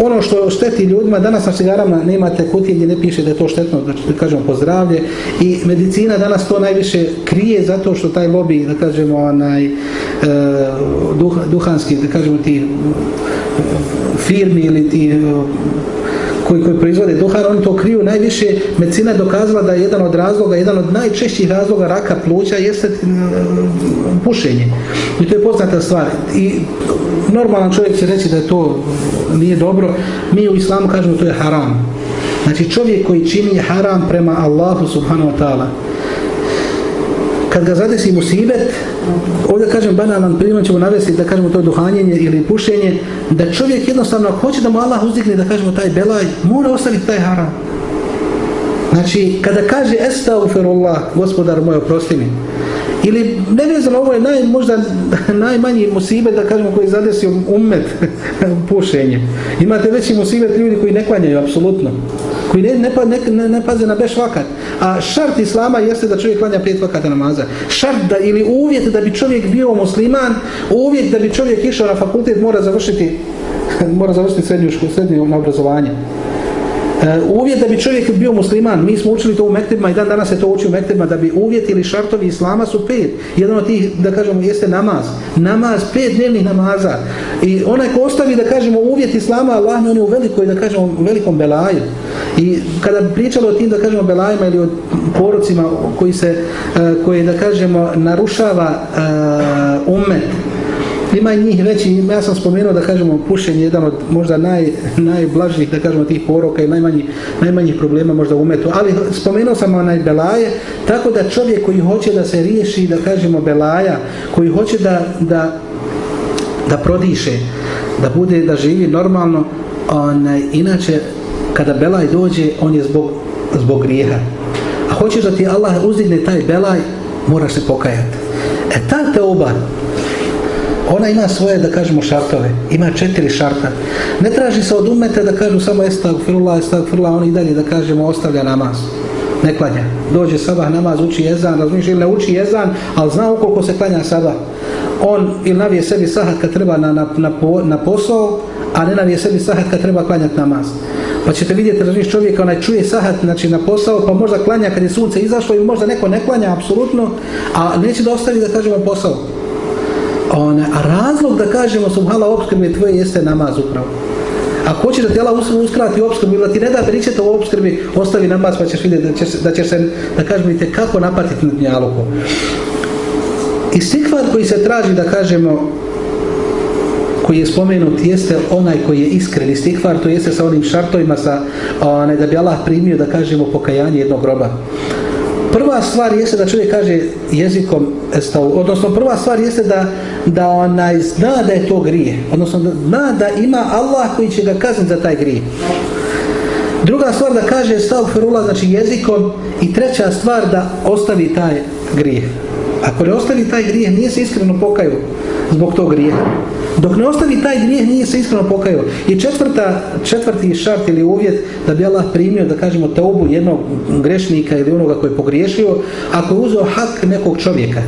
ono što šteti ljudima, danas na cigarama nemate kutije gdje ne piše da je to štetno, znači da kažemo pozdravlje i medicina danas to najviše krije zato što taj lobby, da kažemo onaj, e, duh, duhanski, da kažemo ti firmi ili ti koji, koji proizvode duhan, oni to kriju najviše, medicina je dokazala da je jedan od razloga, jedan od najčešćih razloga raka pluća jeste pušenje. I to je poznata stvar. I normalan čovjek će reći da je to nije dobro. Mi u islamu kažemo to je haram. Znači čovjek koji čini haram prema Allahu subhanahu wa ta'ala kad ga zadesi musibet, ovdje kažem banalan primjer ćemo navesti da kažemo to duhanjenje ili pušenje, da čovjek jednostavno hoće da mu Allah uzdigne da kažemo taj belaj, mora ostaviti taj haram. Znači, kada kaže estagfirullah, gospodar moj, oprosti mi, ili nevezano, ovo je naj, možda najmanji musibet, da kažemo, koji zadesio umet pušenje. Imate veći musibet ljudi koji ne klanjaju, apsolutno koji ne, ne, ne, ne, ne paze na beš vakat. A šart islama jeste da čovjek klanja pet vakata namaza. Šart da, ili uvjet da bi čovjek bio musliman, uvjet da bi čovjek išao na fakultet mora završiti mora završiti srednju školu, srednju obrazovanje. E, uvjet da bi čovjek bio musliman, mi smo učili to u mektebima i dan danas se to uči u mektebima, da bi uvjet ili šartovi islama su pet. Jedan od tih, da kažemo, jeste namaz. Namaz, pet dnevnih namaza. I onaj ko ostavi, da kažemo, uvjet islama, Allah on je u velikoj, da kažemo, u velikom belaju. I kada bi pričalo o tim, da kažemo, belajima ili o porocima koji se, e, koji, da kažemo, narušava uh, umet, Ima i njih veći, ja sam spomenuo da kažemo pušenje je jedan od možda naj, najblažih, da kažemo tih poroka i najmanji, najmanjih problema možda u metu. Ali spomenuo sam onaj belaje, tako da čovjek koji hoće da se riješi, da kažemo belaja, koji hoće da, da, da prodiše, da bude, da živi normalno, onaj, inače kada belaj dođe, on je zbog, zbog grijeha. A hoćeš da ti Allah uzdigne taj belaj, moraš se pokajati. E ta teoba, ona ima svoje, da kažemo, šartove. Ima četiri šarta. Ne traži se od umete da kažu samo estagfirullah, estagfirullah, on i dalje, da kažemo, ostavlja namaz. Ne klanja. Dođe sabah namaz, uči jezan, razumiješ ili ne uči jezan, ali zna ukoliko se klanja sabah. On ili navije sebi sahat kad treba na, na, na, na posao, a ne navije sebi sahat kad treba klanjati namaz. Pa ćete vidjeti, razumiješ čovjeka, onaj čuje sahat znači, na posao, pa možda klanja kad je sunce izašlo i možda neko ne klanja, apsolutno, a neće da ostavi da kažemo posao. Ona, a razlog da kažemo subhala opskrbe tvoje jeste namaz upravo. Ako hoćeš da ti uskrati opskrbu ili da ti ne da pričati o opskrbi, ostavi namaz pa ćeš vidjeti da ćeš, da ćeš se, da kažemo, kako napatiti na dnjaluku. I stikvar koji se traži da kažemo koji je spomenut jeste onaj koji je iskren istikvar, to jeste sa onim šartovima sa, onaj, da bi Allah primio da kažemo pokajanje jednog groba. Prva stvar jeste da čovjek kaže jezikom, odnosno prva stvar jeste da, da onaj zna da je to grije, odnosno da zna da ima Allah koji će ga kazniti za taj grije. Druga stvar da kaže stavfirullah, znači jezikom i treća stvar da ostavi taj grijeh. Ako ne ostavi taj grijeh, nije se iskreno pokaju zbog tog grijeha. Dok ne ostavi taj grijeh, nije se iskreno pokajao. I četvrta, četvrti šart ili uvjet da bi Allah primio, da kažemo, teubu jednog grešnika ili onoga koji je pogriješio, ako je uzeo hak nekog čovjeka.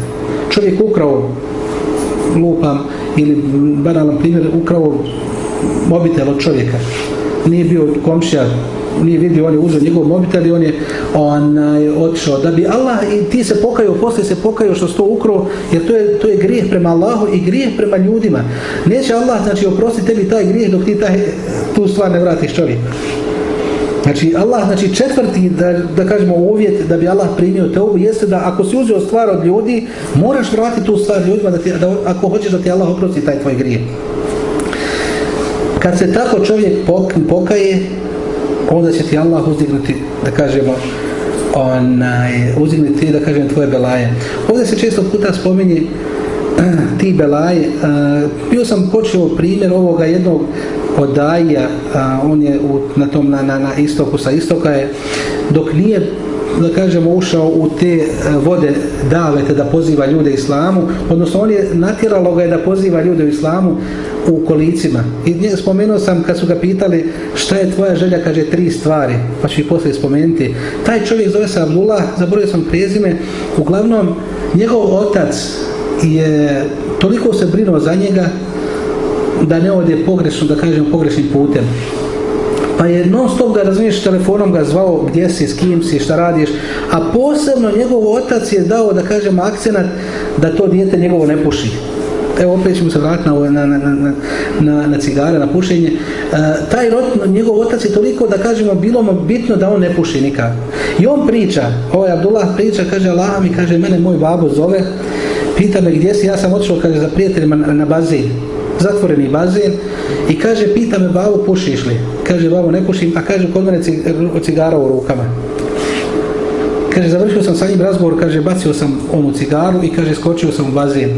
Čovjek ukrao, lupam, ili banalan primjer, ukrao mobitel od čovjeka. Nije bio komšija nije vidio, on je uzeo njegov mobitel i on je onaj, otišao. Da bi Allah i ti se pokajao, poslije se pokajao što sto ukro, jer to je, to je grijeh prema Allahu i grijeh prema ljudima. Neće Allah, znači, oprosti tebi taj grijeh dok ti taj, tu stvar ne vratiš čovjek. Znači, Allah, znači četvrti, da, da kažemo uvjet da bi Allah primio teobu, jeste da ako si uzeo stvar od ljudi, moraš vratiti tu stvar ljudima, da ti, da, ako hoćeš da ti Allah oprosti taj tvoj grijeh. Kad se tako čovjek pokaje, onda će ti Allah uzdignuti, da kažemo, onaj, uzdignuti, da kažem, tvoje belaje. Ovdje se često puta spominje ti belaje. Bio sam počeo primjer ovoga jednog odaja, on je u, na tom, na, na, na istoku, sa istoka je, dok nije da kažemo ušao u te e, vode davete da poziva ljude islamu, odnosno on je natjeralo ga je da poziva ljude u islamu u kolicima. I spomenuo sam kad su ga pitali šta je tvoja želja, kaže tri stvari, pa ću ih poslije spomenuti. Taj čovjek zove se Abdullah, zaboravio sam prezime, uglavnom njegov otac je toliko se brinuo za njega da ne ode pogrešno, da kažem pogrešnim putem pa je non stop ga razumiješ telefonom ga zvao gdje si, s kim si, šta radiš, a posebno njegov otac je dao da kažem akcenat da to dijete njegovo ne puši. Evo opet ćemo se vratiti na, na, na, na, cigare, na pušenje. E, taj rod, njegov otac je toliko da kažemo bilo mu bitno da on ne puši nikad. I on priča, ovaj Abdullah priča, kaže Allah mi, kaže mene moj babo zove, pita me gdje si, ja sam otišao kaže za prijateljima na, na bazen, zatvoreni bazen i kaže pita me babo pušiš li? Kaže, babo, ne pušim, a kaže, kod mene cigara u rukama. Kaže, završio sam sa njim razgovor, kaže, bacio sam onu cigaru i kaže, skočio sam u bazen.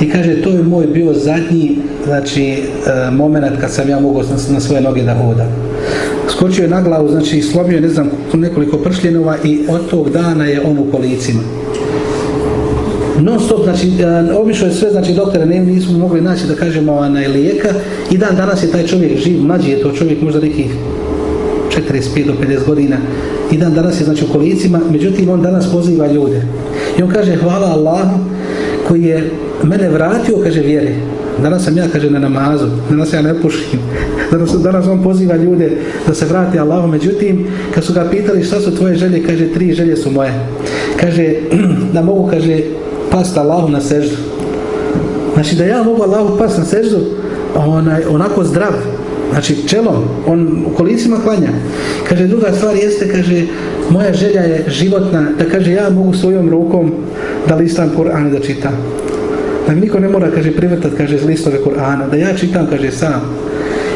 I kaže, to je moj bio zadnji, znači, e, moment kad sam ja mogao na, svoje noge da hodam. Skočio je na glavu, znači, slomio ne znam, nekoliko pršljenova i od tog dana je on u kolicima non stop, znači, e, obišao je sve, znači, doktore ne, nismo mogli naći, da kažemo, onaj lijeka i dan danas je taj čovjek živ, mlađi je to čovjek, možda nekih 45 do 50 godina i dan danas je, znači, u kolicima, međutim, on danas poziva ljude. I on kaže, hvala Allahu koji je mene vratio, kaže, vjeri. Danas sam ja, kaže, na namazu, danas ja ne pušim. Danas, danas on poziva ljude da se vrati Allahu, međutim, kad su ga pitali šta su tvoje želje, kaže, tri želje su moje. Kaže, da mogu, kaže, past Allahu na seždu. Znači da ja mogu Allahu past na seždu onaj, onako zdrav, znači čelom, on u kolicima klanja. Kaže, druga stvar jeste, kaže, moja želja je životna, da kaže, ja mogu svojom rukom da listam Kur'an da čitam. Da mi niko ne mora, kaže, privrtat, kaže, listove Kur'ana, da ja čitam, kaže, sam.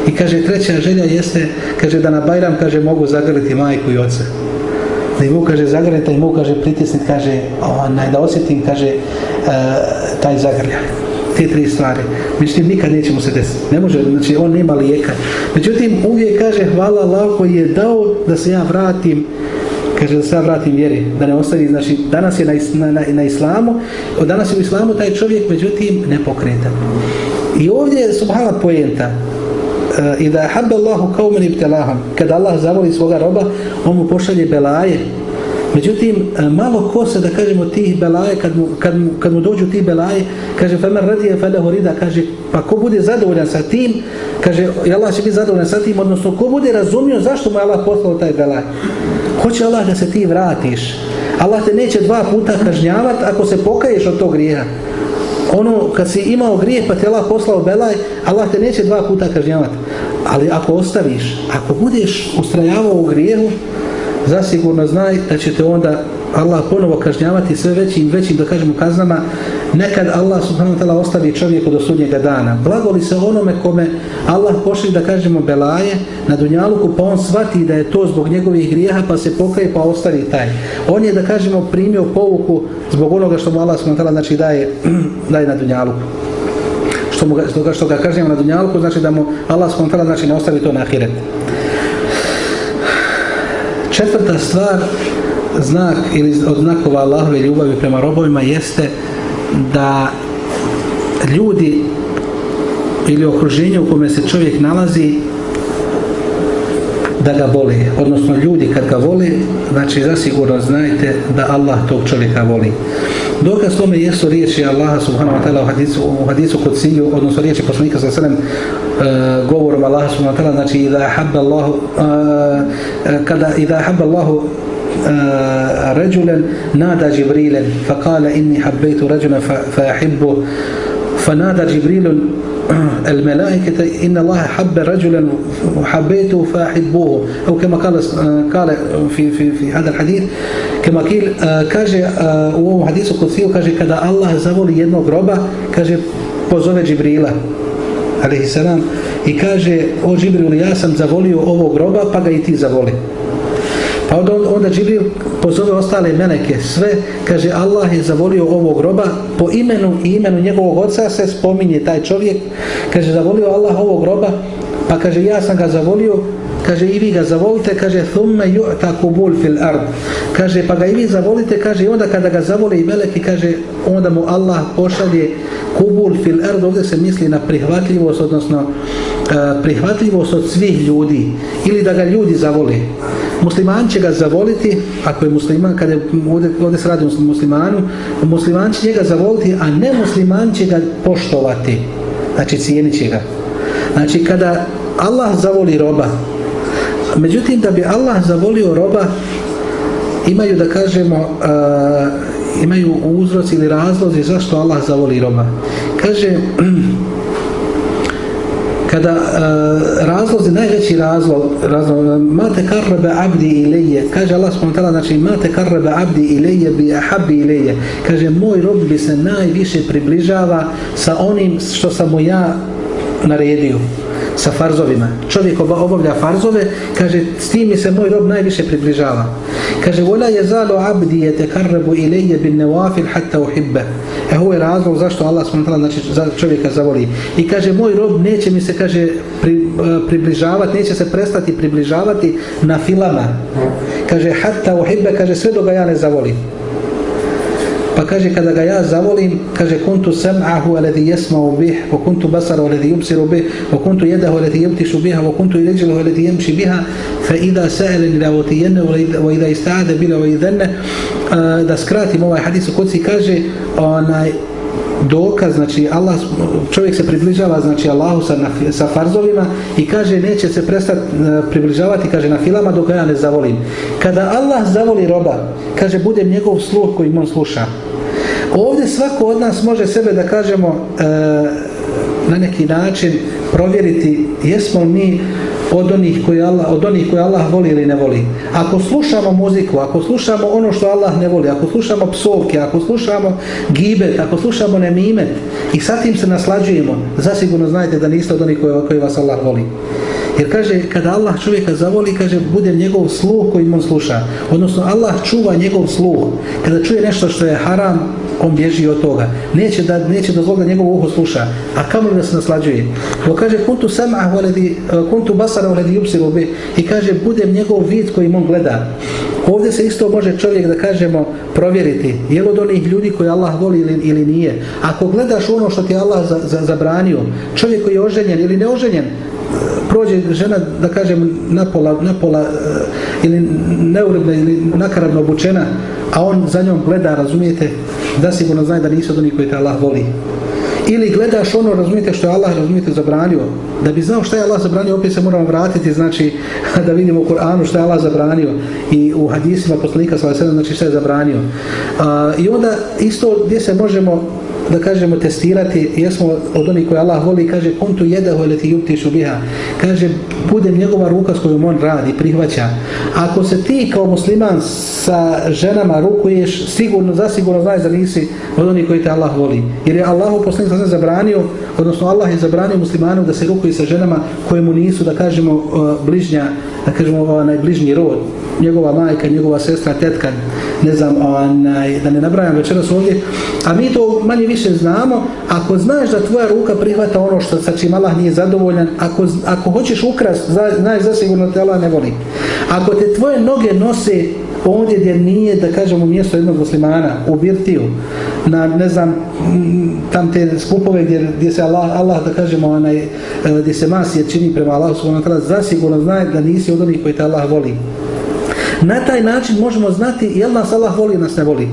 I kaže, treća želja jeste, kaže, da na Bajram, kaže, mogu zagrliti majku i oca. Da im kaže, zagrliti, i mu kaže, pritisniti, kaže, onaj, da osjetim, kaže, uh, taj zagrljaj. Te tri stvari. Međutim, nikad nećemo se desiti. Ne može, znači, on nema lijeka. Međutim, uvijek kaže, hvala Allah koji je dao da se ja vratim kaže da se ja vratim vjeri, da ne ostavi, znači danas je na, na, na islamu, od danas je u islamu taj čovjek, međutim, nepokretan. I ovdje je subhana poenta, i da je habbe Allahu kao meni kada Allah zavoli svoga roba, on mu pošalje belaje, Međutim, malo ko se, da kažemo, tih belaje, kad mu, kad mu, kad mu dođu ti belaje, kaže, femer radije feleho rida, kaže, pa ko bude zadovoljan sa tim, kaže, Allah će biti zadovoljan sa tim, odnosno, ko bude razumio zašto mu je Allah poslao taj belaj. Hoće Allah da se ti vratiš. Allah te neće dva puta kažnjavati ako se pokaješ od tog grijeha. Ono, kad si imao grijeh pa te Allah poslao belaj, Allah te neće dva puta kažnjavati. Ali ako ostaviš, ako budeš ustrajavao u grijehu, zasigurno znaj da će te onda Allah ponovo kažnjavati sve većim, većim, da kažemo, kaznama. Nekad Allah subhanahu wa ta'ala ostavi čovjeku do sudnjega dana. Blagoli se onome kome Allah pošli, da kažemo, belaje na dunjaluku, pa on shvati da je to zbog njegovih grijeha, pa se pokaje, pa ostavi taj. On je, da kažemo, primio povuku zbog onoga što mu Allah subhanahu wa ta'ala znači, daje, daje na dunjaluku. Što, mu što, ga, što ga kažemo na dunjaluku, znači da mu Allah ta'ala znači, ne ostavi to na ahiret. Četvrta stvar, znak ili od znakova Allahove ljubavi prema robovima jeste da ljudi ili okruženje u kome se čovjek nalazi da ga voli, odnosno ljudi kad ga voli, znači zasigurno znajte da Allah tog čovjeka voli. Dokaz tome jesu riječi Allaha subhanahu wa ta'ala u hadisu, u hadisu kod Sinju, odnosno riječi poslanika sa selem uh, govorom Allaha subhanahu wa ta'ala, znači idha habba Allahu, uh, kada idha habba Allahu آه، رجلا نادى جبريلا فقال إني حبيت رجلا فأحبه. فنادى جبريل الملائكة إن الله حب رجلا وحبيته فأحبوه. أو كما قال آه، قال في في في هذا الحديث كما قيل آه، كاجي وهو حديث قدسي وكاجي كذا الله زبولي jednog roba كاجي pozove جبريل عليه السلام. i kaže o Džibrilu ja sam zavolio ovog roba pa ga i ti zavoli Pa onda, onda Džibril pozove ostale meleke, sve, kaže Allah je zavolio ovog groba, po imenu i imenu njegovog oca se spominje taj čovjek, kaže zavolio Allah ovog groba, pa kaže ja sam ga zavolio, kaže i vi ga zavolite, kaže thumme ju'ta kubul fil ard, kaže pa ga i vi zavolite, kaže onda kada ga zavole i meleki, kaže onda mu Allah pošalje kubul fil ard, ovdje se misli na prihvatljivost, odnosno uh, prihvatljivost od svih ljudi, ili da ga ljudi zavole, musliman će ga zavoliti, ako je musliman, kada je, ovdje, ovdje se radi o muslimanu, musliman će njega zavoliti, a ne musliman će ga poštovati. Znači, cijenit će ga. Znači, kada Allah zavoli roba, međutim, da bi Allah zavolio roba, imaju, da kažemo, uh, imaju uzroci ili razlozi zašto Allah zavoli roba. Kaže, kada uh, razlozi, najveći razlog, razlog ma te karrebe abdi ilije, kaže Allah s.w.t. znači ma te karrebe abdi ilije bi ahabi ilije, kaže moj rob bi se najviše približava sa onim što sam mu ja naredio sa farzovima. Čovjek obavlja farzove, kaže, s tim mi se moj rob najviše približava. Kaže, vola je zalo abdi je te karrebu ilije bin nevafil hatta uhibbe. E, ovo je razlog zašto Allah s.w.t. znači čovjeka zavoli. I kaže, moj rob neće mi se, kaže, pri, približavati, neće se prestati približavati na filama. Kaže, hatta uhibbe, kaže, sve do ga ja ne zavolim. Pa kaže kada ga ja zavolim, kaže kuntu sam'ahu alladhi yasma'u bih, wa kuntu basarahu alladhi yubsiru bih, wa kuntu yadahu allati yamtishu biha, wa kuntu rijluhu allati yamshi biha, fa idha sa'ala la watiyanna wa idha ista'ada bila wa idhanna. Da skratim ovaj hadis u kod kaže onaj dokaz, znači Allah, čovjek se približava znači Allahu sa, sa farzovima i kaže neće se prestati približavati, kaže na filama dok ja ne zavolim. Kada Allah zavoli roba, kaže budem njegov sluh koji on sluša. Ovdje svako od nas može sebe da kažemo e, na neki način provjeriti jesmo mi od onih koji Allah, od onih koji Allah voli ili ne voli. Ako slušamo muziku, ako slušamo ono što Allah ne voli, ako slušamo psovke, ako slušamo gibet, ako slušamo nemimet i sa tim se naslađujemo, zasigurno znajte da niste od onih koji vas Allah voli. Jer kaže, kada Allah čovjeka zavoli, kaže, bude njegov sluh koji on sluša. Odnosno, Allah čuva njegov sluh. Kada čuje nešto što je haram, on bježi od toga. Neće da neće dozvoliti da njegovo uho sluša, a kamo da se naslađuje. On kaže kuntu sam'a waladi kuntu basara waladi yubsiru bi i kaže budem njegov vid koji on gleda. Ovdje se isto može čovjek da kažemo provjeriti je li od onih ljudi koji Allah voli ili, ili nije. Ako gledaš ono što ti Allah za, za, zabranio, čovjek koji je oženjen ili neoženjen, prođe žena, da kažem, napola, napola ili neuredna ili nakaradno obučena, a on za njom gleda, razumijete, da sigurno zna da nisu od onih koji te Allah voli. Ili gledaš ono, razumijete, što je Allah, razumijete, zabranio. Da bi znao što je Allah zabranio, opet se moramo vratiti, znači, da vidimo u Koranu što je Allah zabranio. I u hadisima poslanika, znači što je zabranio. A, I onda isto gdje se možemo da kažemo testirati jesmo od onih koje Allah voli kaže kontu jedahu ili ti jupti šubiha kaže budem njegova ruka s kojom on radi prihvaća. Ako se ti kao musliman sa ženama rukuješ sigurno zasigurno znaš da nisi od onih koji te Allah voli. Jer je Allah poslanik zabranio odnosno Allah je zabranio muslimanu da se rukuje sa ženama koje mu nisu da kažemo bližnja da kažemo ovaj najbližnji rod njegova majka, njegova sestra, tetka, ne znam, onaj, da ne nabrajam večeras ovdje, a mi to manje više znamo, ako znaš da tvoja ruka prihvata ono što sa čim Allah nije zadovoljan, ako, ako hoćeš ukrast, znaš zasigurno da te Allah ne voli. Ako te tvoje noge nose ovdje gdje nije, da kažemo, mjesto jednog muslimana, u Birtiju, na, ne znam, tam te skupove gdje, gdje se Allah, Allah, da kažemo, onaj, gdje se masije čini prema Allahu subhanahu zasigurno zna da nisi od onih koji te Allah voli. Na taj način možemo znati jel nas Allah voli nas ne voli.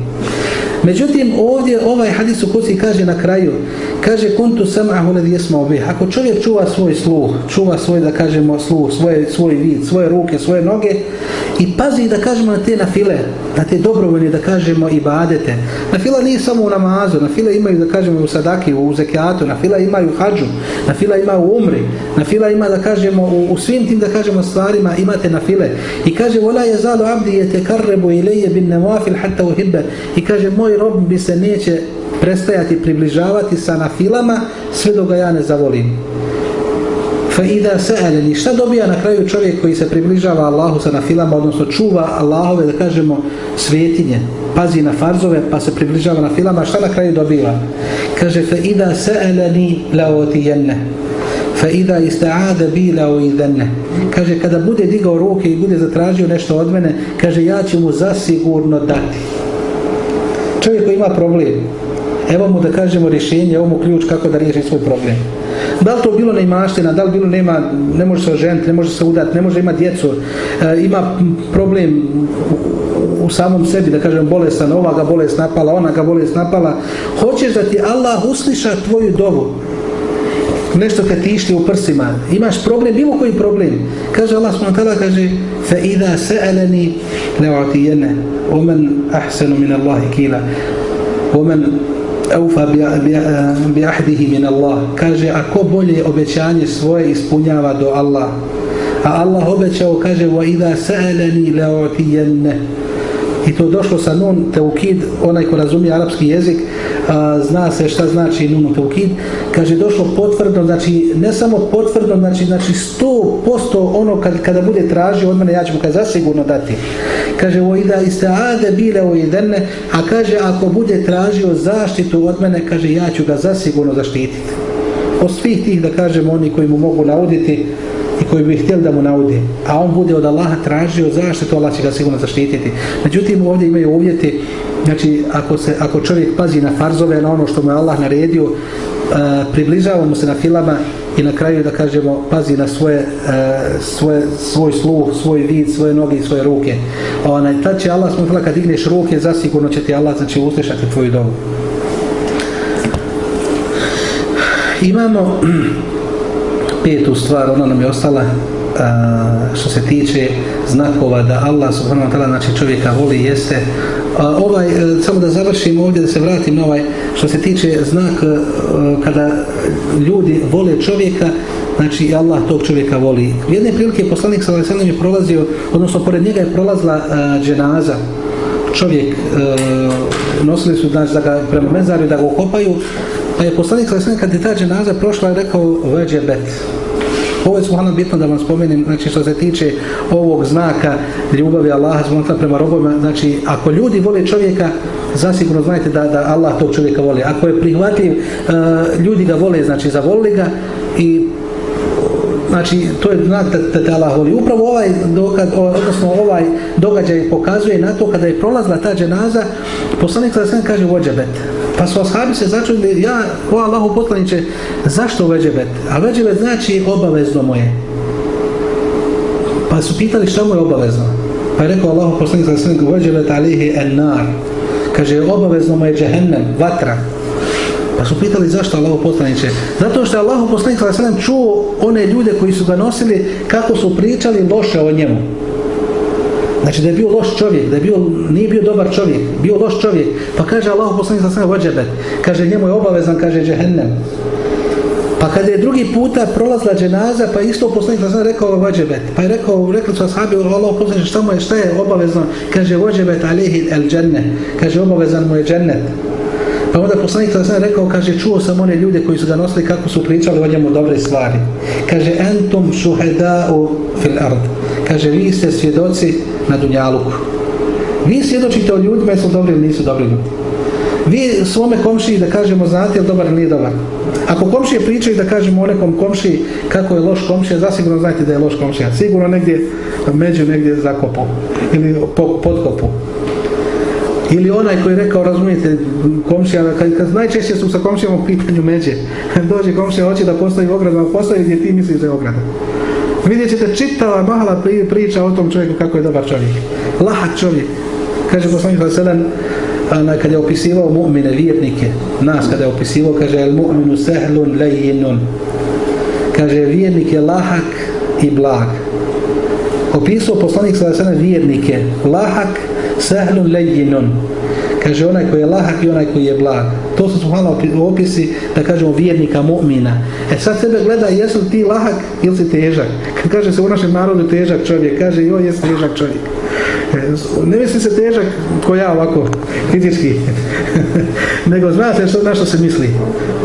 Međutim, ovdje ovaj hadis u kuci kaže na kraju, kaže kuntu sam'ahu ladhi yasma'u bih. Ako čovjek čuva svoj sluh, čuva svoj da kažemo sluh, svoje svoj vid, svoje ruke, svoje noge i pazi da kažemo na te na file, na te dobrovoljne da kažemo ibadete. Na fila nije samo u namazu, na fila imaju da kažemo u sadaki, u zekijatu, na fila imaju u hađu, na fila ima u umri, na fila ima da kažemo u, u svim tim da kažemo stvarima imate na file. I kaže wala yazalu abdi yatakarrabu ilayya bin nawafil hatta uhibba. I kaže moj rob bi se neće prestajati približavati sa nafilama sve dok ga ja ne zavolim. Fa ida sa'alani šta dobija na kraju čovjek koji se približava Allahu sa nafilama odnosno čuva Allahove da kažemo svetinje pazi na farzove pa se približava na filama šta na kraju dobiva? Kaže fa ida sa'alani la utiyanna. Fa ida ista'ada bi la uidanna kaže kada bude digao ruke i bude zatražio nešto od mene kaže ja ću mu zasigurno dati. Čovjek koji ima problem evo mu da kažemo rješenje evo mu ključ kako da riješi svoj problem da li to bilo neimaština, da li bilo nema, ne može se oženiti, ne može se udati, ne može imati djecu, e, ima problem u, samom sebi, da kažem, bolestan, ova ga bolest napala, ona ga bolest napala, hoćeš da ti Allah usliša tvoju dovu, nešto kad ti išli u prsima, imaš problem, bilo koji problem, kaže Allah s.w.t. kaže la'atiyana wa man ahsanu min Allahi kila wa man eufa bi ahdihi min Allah. Kaže ako bolje obećanje svoje ispunjava do Allah? A Allah obećao kaže wa idha sa'alani la'utiyanna. I to došlo sa nun teukid onaj ko razumije arapski jezik a, zna se šta znači nun teukid kaže došlo potvrdno znači ne samo potvrdno znači znači 100% ono kad, kada bude tražio od mene ja ću mu zasigurno dati kaže o ida istaade bile o idene a kaže ako bude tražio zaštitu od mene kaže ja ću ga zasigurno zaštititi. Od svih tih da kažemo oni koji mu mogu nauditi i koji bi htjeli da mu naudi a on bude od Allaha tražio zaštitu Allah će ga sigurno zaštititi. Međutim ovdje imaju uvjeti znači ako, se, ako čovjek pazi na farzove na ono što mu je Allah naredio približava mu se na filama i na kraju da kažemo pazi na svoje, uh, svoje svoj sluh, svoj vid, svoje noge i svoje ruke. Onaj, tad će Allah smutila kad digneš ruke zasigurno će ti Allah znači uslišati tvoju dobu imamo petu stvar, ona nam je ostala a, što se tiče znakova da Allah subhanahu wa ta'ala znači čovjeka voli jeste. Ovaj, e, samo da završim ovdje da se vratim na ovaj što se tiče znak a, kada ljudi vole čovjeka znači Allah tog čovjeka voli. Jedne prilike poslanik sa je prolazio, odnosno pored njega je prolazila uh, dženaza, čovjek uh, nosili su znači, da ga prema mezaru da ga ukopaju pa je poslanik sa kad je ta dženaza prošla je rekao veđe bet. Ovo je subhano bitno da vam spomenem, znači što se tiče ovog znaka ljubavi Allaha prema robovima, znači ako ljudi vole čovjeka, zasigurno znajte da, da Allah tog čovjeka voli. Ako je prihvatljiv, uh, ljudi ga vole, znači zavolili ga i znači to je znak da, te Allah voli. Upravo ovaj dokaz, odnosno ovaj događaj pokazuje na to kada je prolazila ta dženaza, poslanik sa sve kaže vođebet. Pa su ashabi se začuli, ja, o Allahu poslaniće, zašto veđebet? A veđebet znači obavezno moje. Pa su pitali šta mu je obavezno? Pa je rekao Allahu poslanik sa sve, veđebet alihi en nar. Kaže, obavezno mu je džehennem, vatra. Pa su pitali zašto Allahu poslaniće? Zato što je Allahu poslanik sa sve čuo one ljude koji su ga nosili kako su pričali loše o njemu. Znači da je bio loš čovjek, da je bio, nije bio dobar čovjek, bio loš čovjek. Pa kaže Allah poslanik sa sve vođebet. Kaže njemu je obavezan, kaže džehennem. Pa kada je drugi puta prolazila dženaza, pa isto poslanik sa sve rekao vođebet. Pa je rekao, rekli su ashabi, Allah poslanik šta mu je, šta je obavezno? Kaže vođebet alihi el dženne. Kaže obavezan mu je džennet. Pa onda poslanik sa sve rekao, kaže čuo sam one ljude koji su ga nosili kako su pričali o njemu dobre stvari. Kaže entum šuheda'u fil ard. Kaže vi ste svjedoci na Dunjaluku. Vi svjedočite o ljudima jesu dobri ili nisu dobri ljudi. Vi svome komšiji da kažemo znate li dobar ili nije dobar. Ako komšije pričaju da kažemo o nekom komšiji kako je loš komšija, zasigurno znate da je loš komšija. Sigurno negdje među negdje zakopu ili po, podkopu. Ili onaj koji je rekao, razumijete, komšija, kad, kad najčešće su sa komšijama u pitanju međe. Dođe komšija, hoće da postavi ogradu, a postavi gdje ti misliš da je ograda. Vidjet ćete čitava mahala priča o tom čovjeku kako je dobar čovjek. Lahak čovjek. Kaže poslanik sallallahu alejhi kad je opisivao mu'mine vjernike, nas kada je opisivao kaže el mu'minu sahlun layyinun. Kaže vjernik je lahak i blag. Opisao poslanik alejhi vjernike lahak sahlun layyinun. Kaže onaj koji je lahak i onaj koji je blag. To su subhanallah opisi, da kažemo, vjernika, mu'mina. E sad sebe gleda, jesu ti lahak ili si težak? Kad kaže se u našem narodu težak čovjek, kaže joj, jesi težak čovjek. Ne misli se težak ko ja ovako, fizički. Nego zna se što, na što se misli.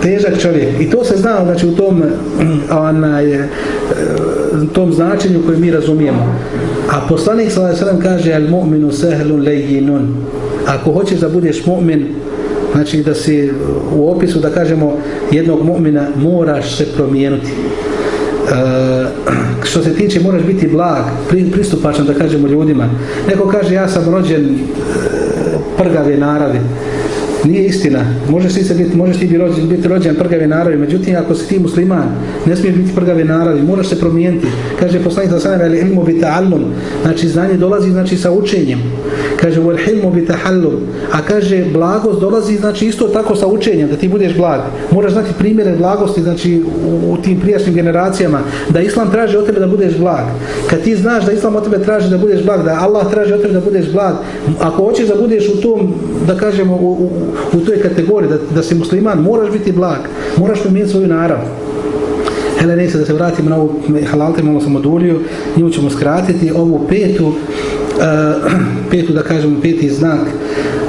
Težak čovjek. I to se zna, znači, u tom, onaj, e, tom značenju koje mi razumijemo. A poslanik sallallahu kaže al mu'minu sahlun layyinun. Ako hoćeš da budeš mu'min, znači da si u opisu da kažemo jednog mu'mina moraš se promijenuti. E, što se tiče moraš biti blag, pristupačan da kažemo ljudima. Neko kaže ja sam rođen e, prgave naravi. Nije istina. Možeš ti, biti, možeš ti biti rođen, biti rođen prgave naravi, međutim ako si ti musliman, ne smiješ biti prgave naravi, moraš se promijeniti. Kaže poslanik sa sanem, ali ilmu bi ta'allum. Znači znanje dolazi znači sa učenjem. Hilmu bi. A kaže blagost dolazi znači isto tako sa učenjem da ti budeš blag. Moraš znati primjere blagosti znači u, u tim prijašnjim generacijama da islam traži od tebe da budeš blag. Kad ti znaš da islam od tebe traži da budeš blag, da Allah traži od tebe da budeš blag, ako hoćeš da budeš u tom da kažemo u, u, u toj kategoriji da, da si musliman, moraš biti blag. Moraš promijeniti svoju narav. Hele, ne da se vratimo na ovu halalte, malo sam odulio, nju ćemo skratiti, ovu petu, petu, da kažemo, peti znak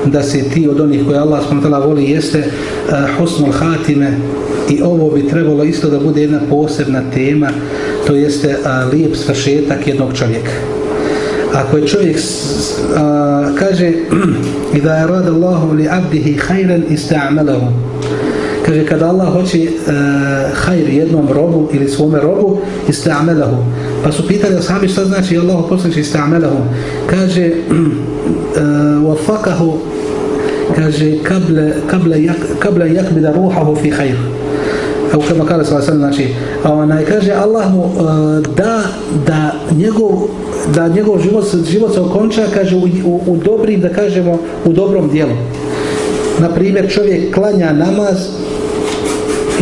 da se ti od onih koje Allah s.w.t. voli jeste uh, husnul hatime i ovo bi trebalo isto da bude jedna posebna tema, to jeste uh, lijep svršetak jednog čovjeka. Ako je čovjek kaže i da je rad Allahu li abdihi hajran ista'amalahu kaže kada Allah hoće uh, hajr jednom robu ili svome robu ista'amalahu pa su pitali ashabi šta znači Allah poslaniče ista'amalahu kaže wafakahu uh, kaže kable, kable, jak, kable yakbida ruhahu fi hajr. Kao kama kale sallallahu znači onaj kaže Allah mu uh, da da njegov da njegov život, život se okonča kaže u, u, u dobrim da kažemo u dobrom dijelu. Na primjer čovjek klanja namaz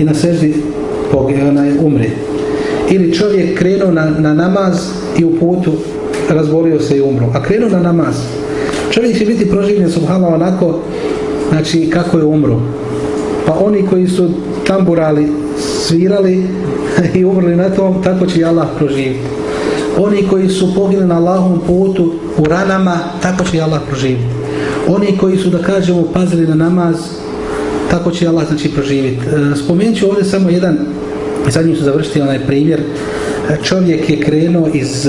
i na seždi onaj umre ili čovjek krenuo na, na namaz i u putu razbolio se i umro a krenuo na namaz čovjek će biti proživljen subhanallah onako znači kako je umro pa oni koji su tamburali svirali i umrli na tom, tako će i Allah proživiti. Oni koji su poginuli na Allahom putu u ranama, tako će i Allah proživiti. Oni koji su, da kažemo, pazili na namaz, tako će Allah znači proživiti. E, spomenut ću ovdje samo jedan, sad njim ću završiti onaj primjer, čovjek je krenuo iz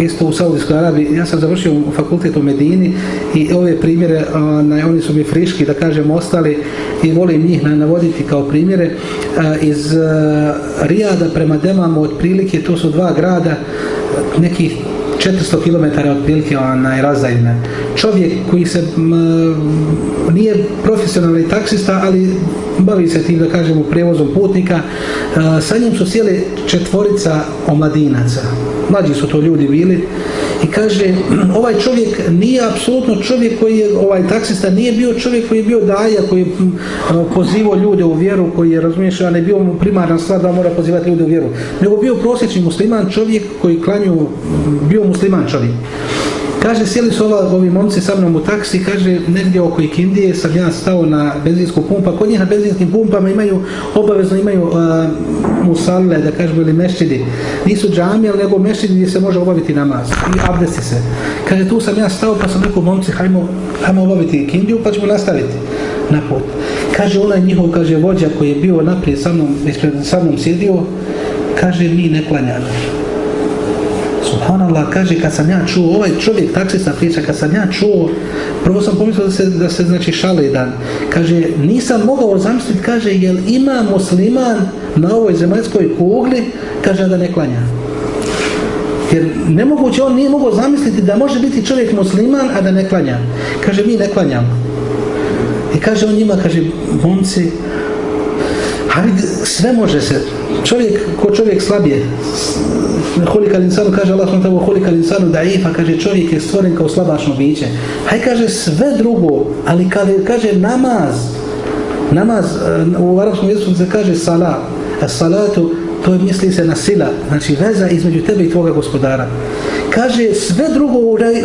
isto u Saudijskoj Arabiji, ja sam završio u fakultetu u Medini i ove primjere, oni su mi friški, da kažem, ostali i volim njih navoditi kao primjere. Iz Rijada prema Demamu otprilike, to su dva grada, nekih 400 km otprilike onaj razdajne. Čovjek koji se nije profesionalni taksista, ali bavi se tim da kažemo prijevozom putnika. sa njim su sjeli četvorica omladinaca. Mlađi su to ljudi bili kaže ovaj čovjek nije apsolutno čovjek koji je ovaj taksista nije bio čovjek koji je bio daja koji je pozivao ljude u vjeru koji je razumiješ a ne bio mu primarna stvar da mora pozivati ljude u vjeru nego bio prosječni musliman čovjek koji klanju bio musliman čovjek Kaže, sjeli su ova, ovi momci sa mnom u taksi, kaže, negdje oko Ikindije sam ja stao na benzinsku pumpa. Kod njih na benzinskim pumpama imaju, obavezno imaju uh, musale, da kažemo, ili mešćidi. Nisu džami, ali nego mešćidi gdje se može obaviti namaz i abdesti se. Kaže, tu sam ja stao pa sam rekao, momci, hajmo, hajmo obaviti Ikindiju pa ćemo nastaviti na put. Kaže, onaj njihov, kaže, vođa koji je bio naprijed sa mnom, ispred sa mnom sjedio, kaže, mi ne klanjamo. Subhanallah, kaže, kad sam ja čuo, ovaj čovjek taksista priča, kad sam ja čuo, prvo sam pomislio da se, da se znači šale dan. Kaže, nisam mogao zamisliti, kaže, jel ima musliman na ovoj zemaljskoj kugli, kaže, da ne klanja. Jer nemoguće, on nije mogao zamisliti da može biti čovjek musliman, a da ne klanja. Kaže, mi ne klanjamo. I kaže on njima, kaže, momci, ali sve može se. Čovjek, ko čovjek slabije, Hulika insanu, kaže Allah tamo hulika insanu daifa, kaže čovjek je stvoren kao slabašno biće. Haj kaže sve drugo, ali kada kaže namaz, namaz eh, u arapskom jeziku se kaže salat, salatu to misli se na sila, znači veza između tebe i tvoga gospodara. Kaže, sve drugo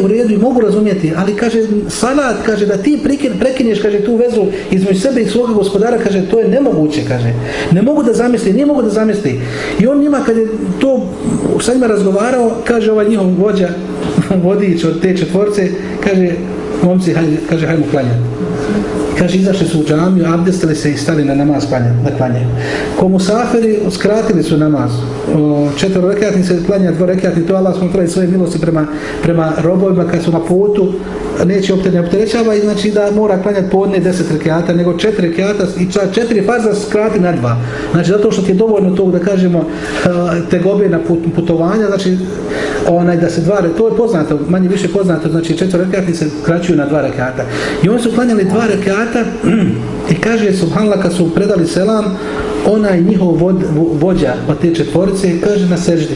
u redu i mogu razumjeti, ali kaže, salat, kaže, da ti prekinješ, kaže, tu vezu između sebe i svoga gospodara, kaže, to je nemoguće, kaže. Ne mogu da zamisli, nije mogu da zamisli. I on njima, kad je to sa njima razgovarao, kaže ovaj njihov vođa, vodič od te četvorce, kaže, momci, hajde, kaže, hajmo klanjati. Kaže, izašli su u džamiju, abdestili se i stali na namaz da klanjaju. Ko musafiri, skratili su namaz. Četvro rekatni se klanja, dvo rekatni, to Allah smo svoje milosti prema, prema robovima kad su na putu, neće ne opterećava i znači da mora klanjati podne deset rekata, nego četiri rekata i čak četiri farza skrati na dva. Znači zato što ti je dovoljno tog da kažemo tegobe na put, putovanja, znači onaj da se dva, to je poznato, manje više poznato, znači četiri rekatni se skraćuju na dva rekata. I oni su klanjali dva rekata i kaže subhanallah kad su predali selam, onaj njihov vođa od te četvorice kaže na seždi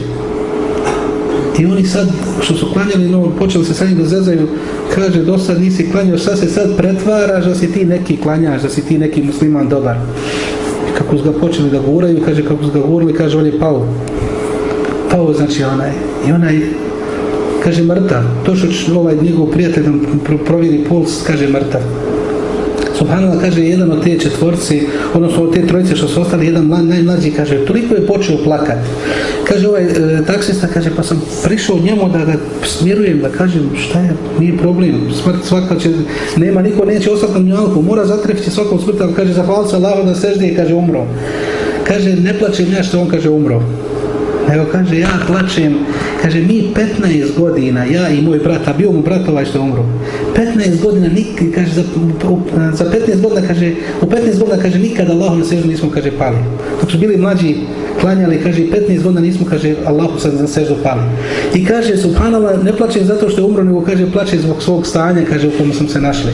i oni sad, što su klanjali, no, počeli se sa njim da zezaju, kaže, do sad nisi klanjao, sad se sad pretvaraš da si ti neki klanjaš, da si ti neki musliman dobar. I kako su ga počeli da guraju, kaže, kako su ga gurali, kaže, on je pao. Pao znači onaj. I onaj, kaže, mrtav. To što ovaj njegov prijatelj provjeri puls, kaže, mrtav. Subhanallah kaže jedan od te četvorci, odnosno od te trojice što su ostali, jedan najmlađi kaže, toliko je počeo plakati. Kaže ovaj e, taksista, kaže, pa sam prišao njemu da ga smjerujem, da kažem šta je, nije problem, smrt svaka će, nema, niko neće ostati na mjalku, mora zatrefiti svakom smrt, ali kaže, zahvali se Allahu na i kaže, umro. Kaže, ne plaćem ja što on kaže, umro. Nego kaže, ja plaćem, kaže, mi 15 godina, ja i moj brat, a bio mu brat ovaj što je umro, 15 godina, nikad, kaže, za, za 15 godina, kaže, u 15 godina, kaže, nikada Allahu na seždu nismo, kaže, pali. Dok su bili mlađi, klanjali, kaže, 15 godina nismo, kaže, Allahu sad na seždu pali. I kaže, subhanallah, ne plaćem zato što je umro, nego kaže, plaće zbog svog stanja, kaže, u komu sam se našli.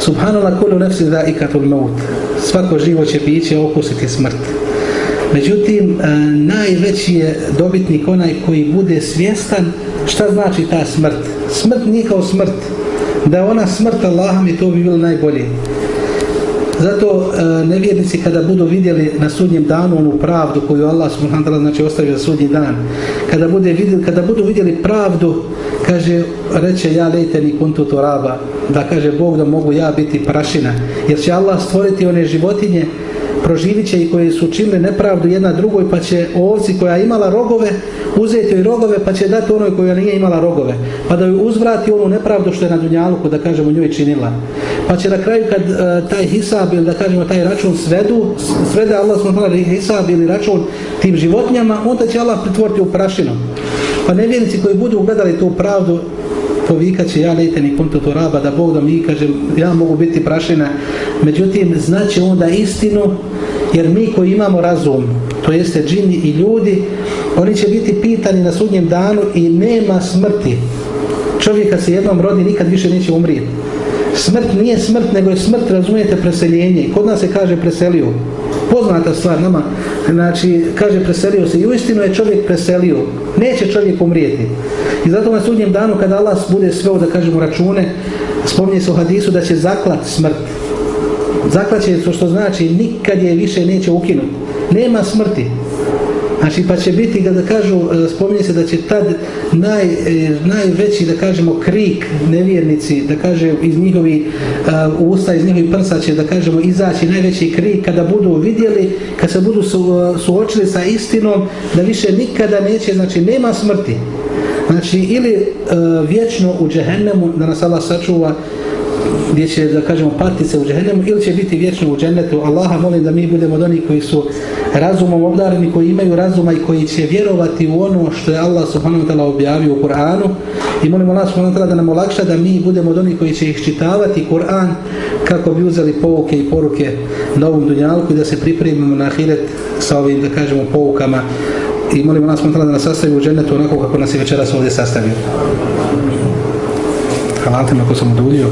Subhanallah, kulu nefsi da ikatul maut. Svako živo će biće okusiti smrt. Međutim, e, najveći je dobitnik onaj koji bude svjestan šta znači ta smrt. Smrt nije kao smrt. Da je ona smrt Allaha mi to bi bilo najbolje. Zato e, nevjernici kada budu vidjeli na sudnjem danu onu pravdu koju Allah subhanahu znači ostavio za sudnji dan. Kada, bude vidjeli, kada budu vidjeli pravdu, kaže, reće ja lejte ni kuntu turaba, da kaže Bog da mogu ja biti prašina. Jer će Allah stvoriti one životinje proživit će i koji su činili nepravdu jedna drugoj pa će ovci koja je imala rogove uzeti joj rogove pa će dati onoj koja nije imala rogove pa da joj uzvrati onu nepravdu što je na Dunjaluku da kažemo njoj činila. Pa će na kraju kad uh, taj hisab ili da kažemo taj račun svedu svede Allah smo hisab ili račun tim životinjama onda će Allah pretvoriti u prašinu. Pa nevjernici koji budu gledali tu pravdu povikat će ja lejte ni kuntu turaba da Bog da mi kaže ja mogu biti prašina međutim znači onda istinu jer mi koji imamo razum to jeste džini i ljudi oni će biti pitani na sudnjem danu i nema smrti. Čovjek kad se jednom rodi nikad više neće umrijeti. Smrt nije smrt nego je smrt razumijete preseljenje. Kod nas se kaže preselio. Poznata stvar nama. Znači kaže preselio se. I uistinu je čovjek preselio. Neće čovjek umrijeti. I zato na sudnjem danu kada Allah bude sveo da kažemo račune spominje se u hadisu da će zaklat smrt zaklat će to što znači nikad je više neće ukinuti nema smrti Znači pa će biti kada kažu, e, spominje se da će tad naj, e, najveći da kažemo krik nevjernici, da kaže iz njihovi uh, usta, iz njihovi prsa će da kažemo izaći najveći krik kada budu vidjeli, kad se budu su, suočili sa istinom da više nikada neće, znači nema smrti. Znači ili uh, vječno u džehennemu da nas Allah sačuva gdje će, da kažemo, patice u džehennemu ili će biti vječno u džennetu. Allaha molim da mi budemo od onih koji su razumom obdareni, koji imaju razuma i koji će vjerovati u ono što je Allah subhanahu wa ta'ala objavio u Kur'anu i molim Allah subhanahu wa da nam olakša da mi budemo od onih koji će ih čitavati Kur'an kako bi uzeli pouke i poruke na ovom dunjalku i da se pripremimo na ahiret sa ovim, da kažemo, poukama i molim Allah subhanahu wa ta'ala da nas sastavi u džennetu onako kako nas je večeras ovdje sastavio. Hvala te ako sam oduljio.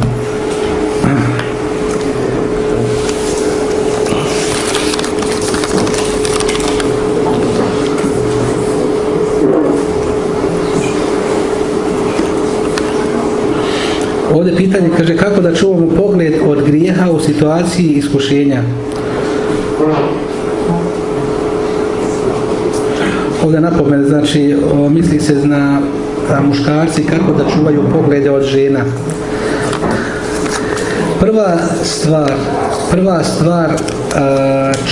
Ovdje pitanje kaže kako da čuvamo pogled od grijeha u situaciji iskušenja. Ovdje napomene, znači misli se na muškarci kako da čuvaju poglede od žena. Prva stvar, prva stvar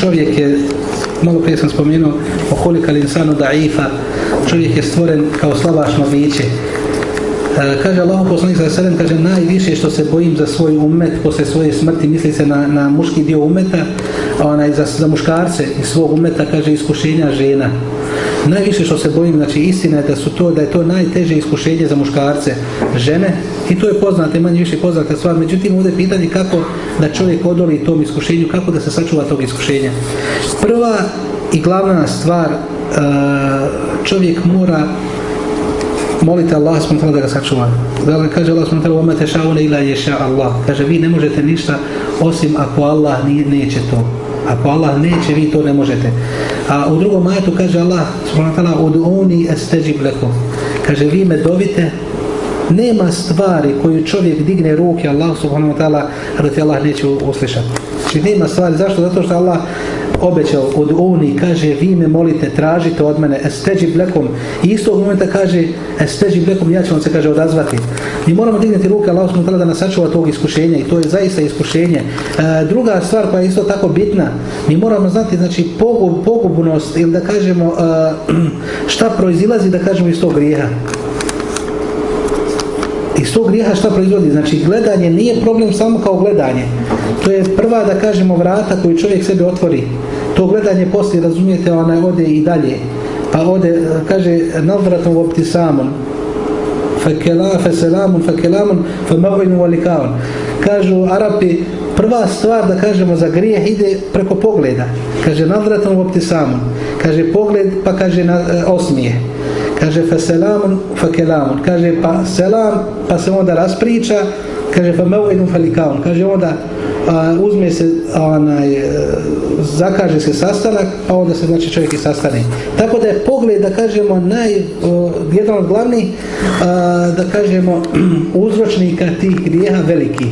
čovjek je, malo prije sam spomenuo, okolika linsanu daifa, čovjek je stvoren kao slabašno biće. Kaže Allah poslanik sa sedem, kaže najviše što se bojim za svoj umet posle svoje smrti, misli se na, na muški dio umeta, onaj, za, za muškarce i svog umeta, kaže iskušenja žena najviše što se bojim, znači istina je da su to, da je to najteže iskušenje za muškarce, žene, i to je poznate, manje više poznata stvar, međutim ovdje je pitanje kako da čovjek odoli tom iskušenju, kako da se sačuva tog iskušenja. Prva i glavna stvar, e, čovjek mora molite Allah da ga sačuva. Da kaže Allah subhanahu wa ta'ala ila yasha Allah. Kaže vi ne možete ništa osim ako Allah neće to. Ako Allah neće, vi to ne možete. A u drugom ajetu kaže Allah subhanahu ud'uni astajib lakum. Kaže vi me dovite nema stvari koju čovjek digne ruke Allah subhanahu wa ta'ala da ti Allah neće uslišati. Znači nema stvari, zašto? Zato što Allah obećao od oni kaže vi me molite, tražite od mene esteđi blekom. I istog momenta kaže esteđi blekom ja ću vam se kaže odazvati. Mi moramo digniti ruke Allah smo da nas sačuva tog iskušenja i to je zaista iskušenje. E, druga stvar koja je isto tako bitna mi moramo znati znači pogub, pogubnost ili da kažemo e, šta proizilazi da kažemo iz tog grijeha iz tog grijeha šta proizvodi? Znači gledanje nije problem samo kao gledanje. To je prva da kažemo vrata koju čovjek sebe otvori. To gledanje poslije razumijete ona ode i dalje. Pa ode, kaže nadvratom optisamom. Fakela, feselamun, fakelamun, famavinu valikaun. Kažu Arapi, prva stvar da kažemo za grijeh ide preko pogleda. Kaže nadvratom optisamom. Kaže pogled pa kaže na, osmije kaže fa selamun fa kelamun. Kaže pa selam pa se onda raspriča. Kaže fa mevidun fa likaun. Kaže onda a, uzme se onaj e, zakaže se sastanak pa onda se znači čovjek i sastane. Tako da je pogled da kažemo naj o, jedan od glavnih da kažemo uzročnika tih grijeha veliki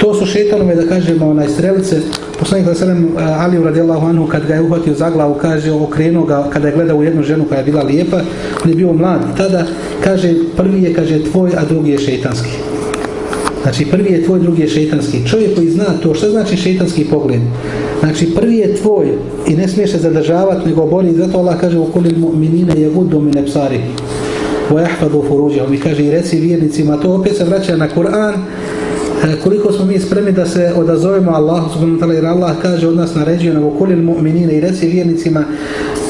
to su šetanove da kažemo onaj strelice Poslanik da sallam ali radijallahu anhu kad ga je uhvatio za glavu, kaže, okrenuo ga kada je gledao u jednu ženu koja je bila lijepa, on je bio mlad tada, kaže, prvi je, kaže, tvoj, a drugi je šejtanski. Znači, prvi je tvoj, drugi je šejtanski. Čovjek koji zna to, što znači šejtanski pogled? Znači, prvi je tvoj i ne smiješ se zadržavati, nego boli. Zato Allah kaže, okolil mu'minine je vudu mine psari. Vojahfadu furuđahom. I kaže, i reci vjernicima, to opet se vraća na Kur'an, koliko smo mi spremni da se odazovemo Allahu subhanahu wa jer Allah kaže od nas naređuje na kulil mu'minine i reci vjernicima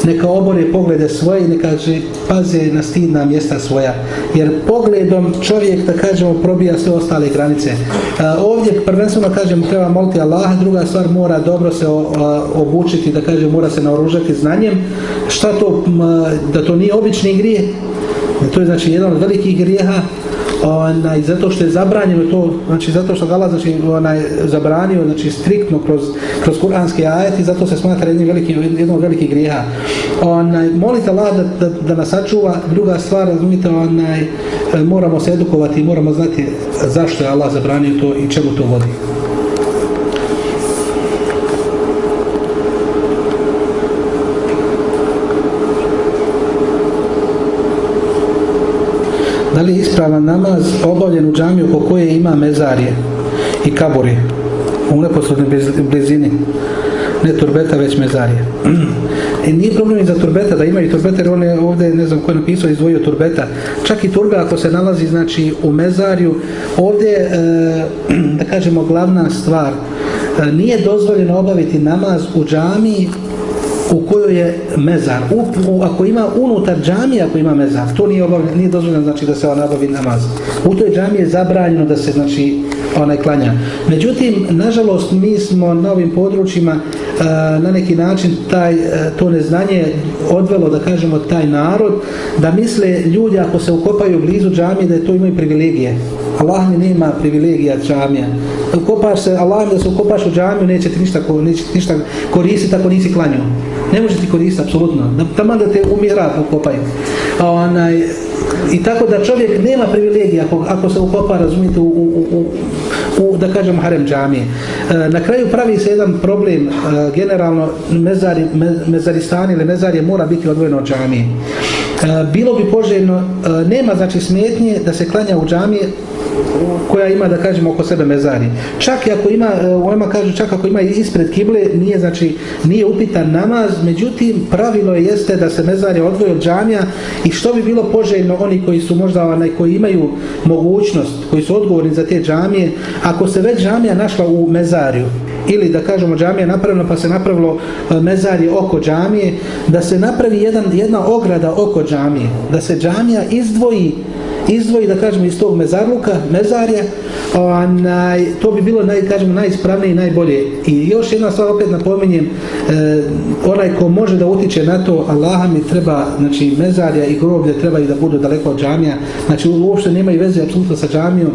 neka obore poglede svoje i neka paze na stidna mjesta svoja. Jer pogledom čovjek, da kažemo, probija sve ostale granice. ovdje prvenstveno, kažemo, treba moliti Allaha, druga stvar mora dobro se obučiti, da kažemo, mora se naoružati znanjem. Šta to, da to nije obični grije, to je znači jedan od velikih grijeha onaj, zato što je zabranjeno to, znači zato što Allah znači, onaj, zabranio znači, striktno kroz, kroz kuranski ajet i zato se smatra jednim veliki, jednom velikih grijeha. Onaj, molite Allah da, da, da nas sačuva, druga stvar, razumite, onaj, moramo se edukovati i moramo znati zašto je Allah zabranio to i čemu to vodi. Da li je ispravan namaz obavljen u džamiju oko koje ima mezarije i kaburi u neposrednoj blizini? Ne turbeta već mezarije. I nije problem i za turbeta da imaju turbeta jer on je ovdje ne znam ko je napisao izdvojio turbeta. Čak i turbe ako se nalazi znači u mezariju ovdje e, da kažemo glavna stvar e, nije dozvoljeno obaviti namaz u džamiji u kojoj je mezar. U, ako ima unutar džamije, ako ima mezar, to nije, obavljeno, nije dozvoljeno znači da se on nabavi namaz. U toj džamiji je zabranjeno da se znači onaj klanja. Međutim, nažalost, mi smo na ovim područjima na neki način taj, to neznanje odvelo, da kažemo, taj narod, da misle ljudi ako se ukopaju blizu džamije da je to imaju privilegije. Allah mi nema privilegija džamija. Ukopaš se, Allah da se ukopaš u džamiju neće ti ništa, neće ti ništa koristiti ako nisi klanjao. Ne može ti koristiti, apsolutno. Tamo da te umira ukopaju. A onaj, I tako da čovjek nema privilegija ako, ako se ukopa, razumijete, u, u, u, u, da kažem, harem džamije. E, na kraju pravi se jedan problem, e, generalno mezari, me, mezaristani ili mezarje mora biti odvojeno od džamije. E, bilo bi poželjno, nema znači smetnje da se klanja u džamije koja ima da kažemo oko sebe mezari. Čak ako ima, e, kažu čak ako ima ispred kible, nije znači nije upitan namaz, međutim pravilo je jeste da se mezari odvoje od džamija i što bi bilo poželjno oni koji su možda onaj koji imaju mogućnost, koji su odgovorni za te džamije, ako se već džamija našla u mezariju ili da kažemo džamija napravljeno pa se napravilo e, mezarje oko džamije, da se napravi jedan, jedna ograda oko džamije, da se džamija izdvoji izdvoji, da kažemo, iz tog mezarluka, mezarja, onaj, to bi bilo, naj, kažemo, najispravnije i najbolje. I još jedna stvar, opet napominjem, e, onaj ko može da utiče na to, Allaha mi treba, znači, mezarja i groblje i da budu daleko od džamija, znači, uopšte nemaju veze apsolutno sa džamijom,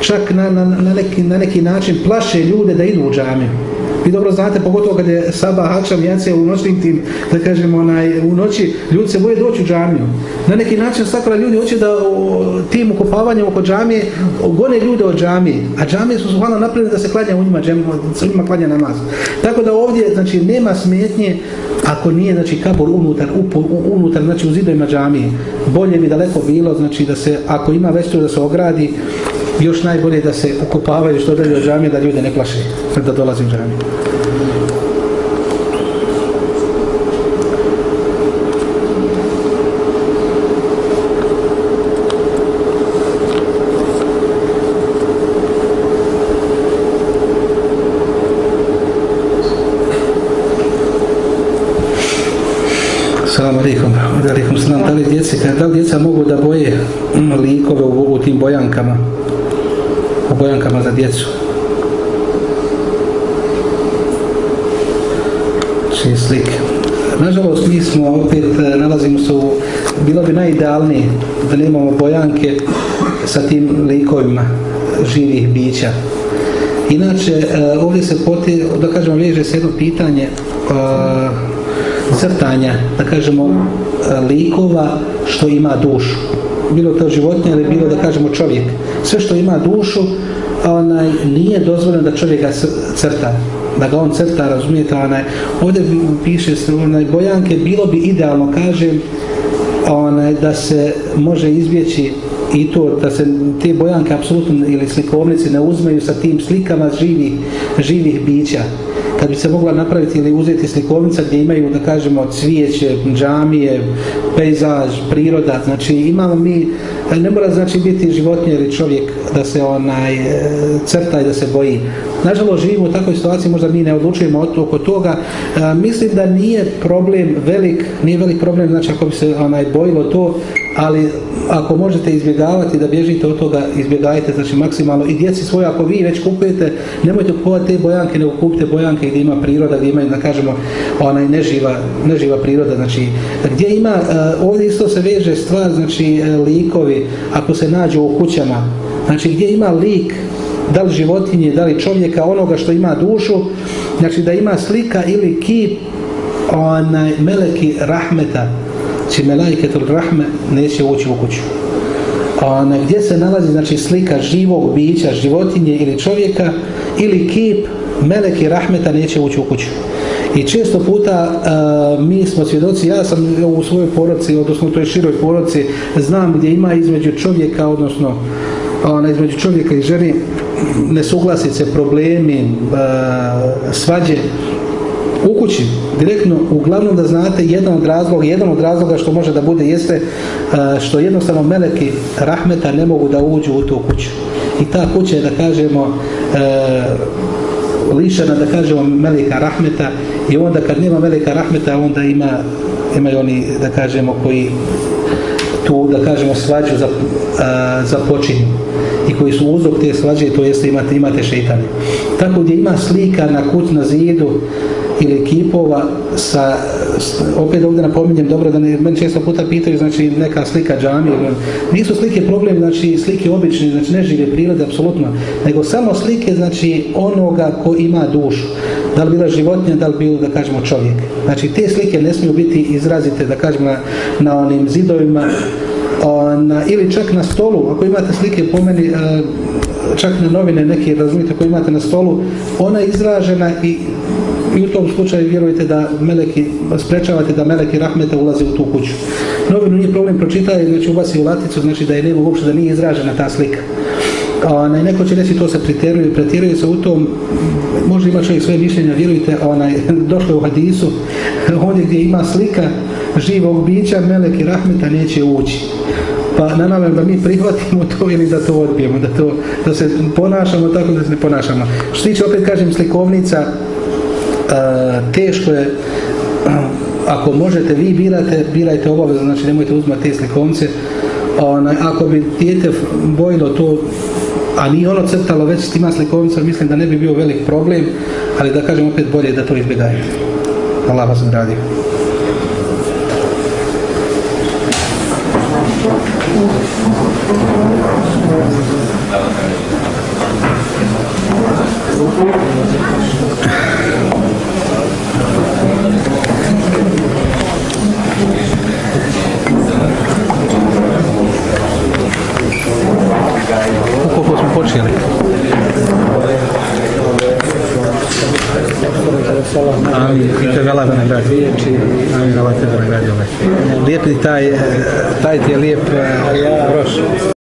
čak na, na, na, neki, na neki način plaše ljude da idu u džamiju. Vi dobro znate, pogotovo kad je Saba Hačam Jacija u noćnim tim, da kažemo, onaj, u noći, ljudi se boje doći u džamiju. Na neki način stakla ljudi hoće da o, tim ukopavanjem oko džamije gone ljude od džamije. A džamije su hvala napravljene da se klanja u njima, džem, u njima klanja namaz. Tako da ovdje, znači, nema smetnje ako nije, znači, kabor unutar, up, unutar, znači, u zidojima džamije. Bolje bi daleko bilo, znači, da se, ako ima veću da se ogradi, još najbolje da se ukopavaju što dalje od džamije da ljude ne plaše da dolazi u džamiju. Salam alaikum. Da li, djeca mogu da boje likove u, u tim bojankama? U bojankama za djecu. Slike. Nažalost, mi smo opet, e, nalazimo se u, bilo bi najidealnije da nemamo bojanke sa tim likovima živih bića. Inače, e, ovdje se poti, da kažemo, veže se jedno pitanje uh, crtanja, da kažemo, likova što ima dušu. Bilo to životinje ili bilo, da kažemo, čovjek sve što ima dušu onaj, nije dozvoljeno da čovjek ga crta da ga on crta, razumijete onaj, ovdje piše onaj, bojanke bilo bi idealno, kažem onaj, da se može izbjeći i to da se te bojanke apsolutno ili slikovnici ne uzmeju sa tim slikama živih, živih bića. Kad bi se mogla napraviti ili uzeti slikovnica gdje imaju da kažemo cvijeće, džamije, pejzaž, priroda, znači imamo mi, ne mora znači biti životinje ili čovjek da se onaj e, crta i da se boji. Nažalost živimo u takvoj situaciji, možda mi ne odlučujemo oko toga. E, mislim da nije problem velik, nije velik problem, znači ako bi se onaj bojilo to, ali ako možete izbjegavati da bježite od toga, izbjegajte znači maksimalno. I djeci svoje, ako vi već kupujete, nemojte kupovati te bojanke, nego kupite bojanke gdje ima priroda, gdje ima, da kažemo, onaj neživa, neživa priroda, znači gdje ima, e, ovdje isto se veže stvar, znači e, likovi, ako se nađu u kućama, znači gdje ima lik, da li životinje, da li čovjeka, onoga što ima dušu, znači da ima slika ili kip onaj meleki rahmeta, znači melajketul rahme neće ući u kuću. Ona, gdje se nalazi znači slika živog bića, životinje ili čovjeka ili kip meleki rahmeta neće ući u kuću. I često puta mi smo svjedoci, ja sam u svojoj porodci, odnosno u toj široj porodci, znam gdje ima između čovjeka, odnosno ona, između čovjeka i ženi nesuglasice, problemi, svađe, u kući, direktno, uglavnom da znate jedan od razloga, jedan od razloga što može da bude jeste e, što jednostavno meleki rahmeta ne mogu da uđu u tu kuću. I ta kuća je da kažemo e, lišena da kažemo meleka rahmeta i onda kad nema meleka rahmeta onda ima imaju oni da kažemo koji tu da kažemo svađu za, započinju i koji su uzrok te svađe to jeste imate, imate šeitane. Tako gdje ima slika na kuć na zidu ili kipova sa, opet ovdje napominjem dobro da ne, meni često puta pitaju znači neka slika džamije, nisu slike problem, znači slike obične, znači ne žive prirode apsolutno, nego samo slike znači onoga ko ima dušu, da li bila životinja, da li bilo da kažemo čovjek. Znači te slike ne smiju biti izrazite da kažemo na, na onim zidovima na, ili čak na stolu, ako imate slike po meni, čak na novine neke, razumijete, koje imate na stolu, ona je izražena i i u tom slučaju vjerujete da meleki, sprečavate da meleki rahmeta ulaze u tu kuću. Novinu nije problem pročitaje, znači ubaci u laticu, znači da je nema uopšte da nije izražena ta slika. Onaj, neko će reći to se pretjeruje, pretjeruje se u tom, može ima čovjek svoje mišljenja, vjerujte, onaj, došlo je u hadisu, ovdje gdje ima slika živog bića, meleki rahmeta neće ući. Pa na nama da mi prihvatimo to ili da to odbijemo, da, to, da se ponašamo tako da se ne ponašamo. Što tiče, opet kažem, slikovnica, teško je ako možete vi birate, birajte obavezno, znači nemojte uzmati te slikovnice. ako bi dijete bojilo to, a nije ono crtalo već s tima slikovnica, mislim da ne bi bio velik problem, ali da kažem opet bolje da to izbjegajte. Allah vas radi. Koliko počeli? Amin. I Allah nagradi. Amin. Allah te nagradi. Lijep taj, taj ti je lijep broš.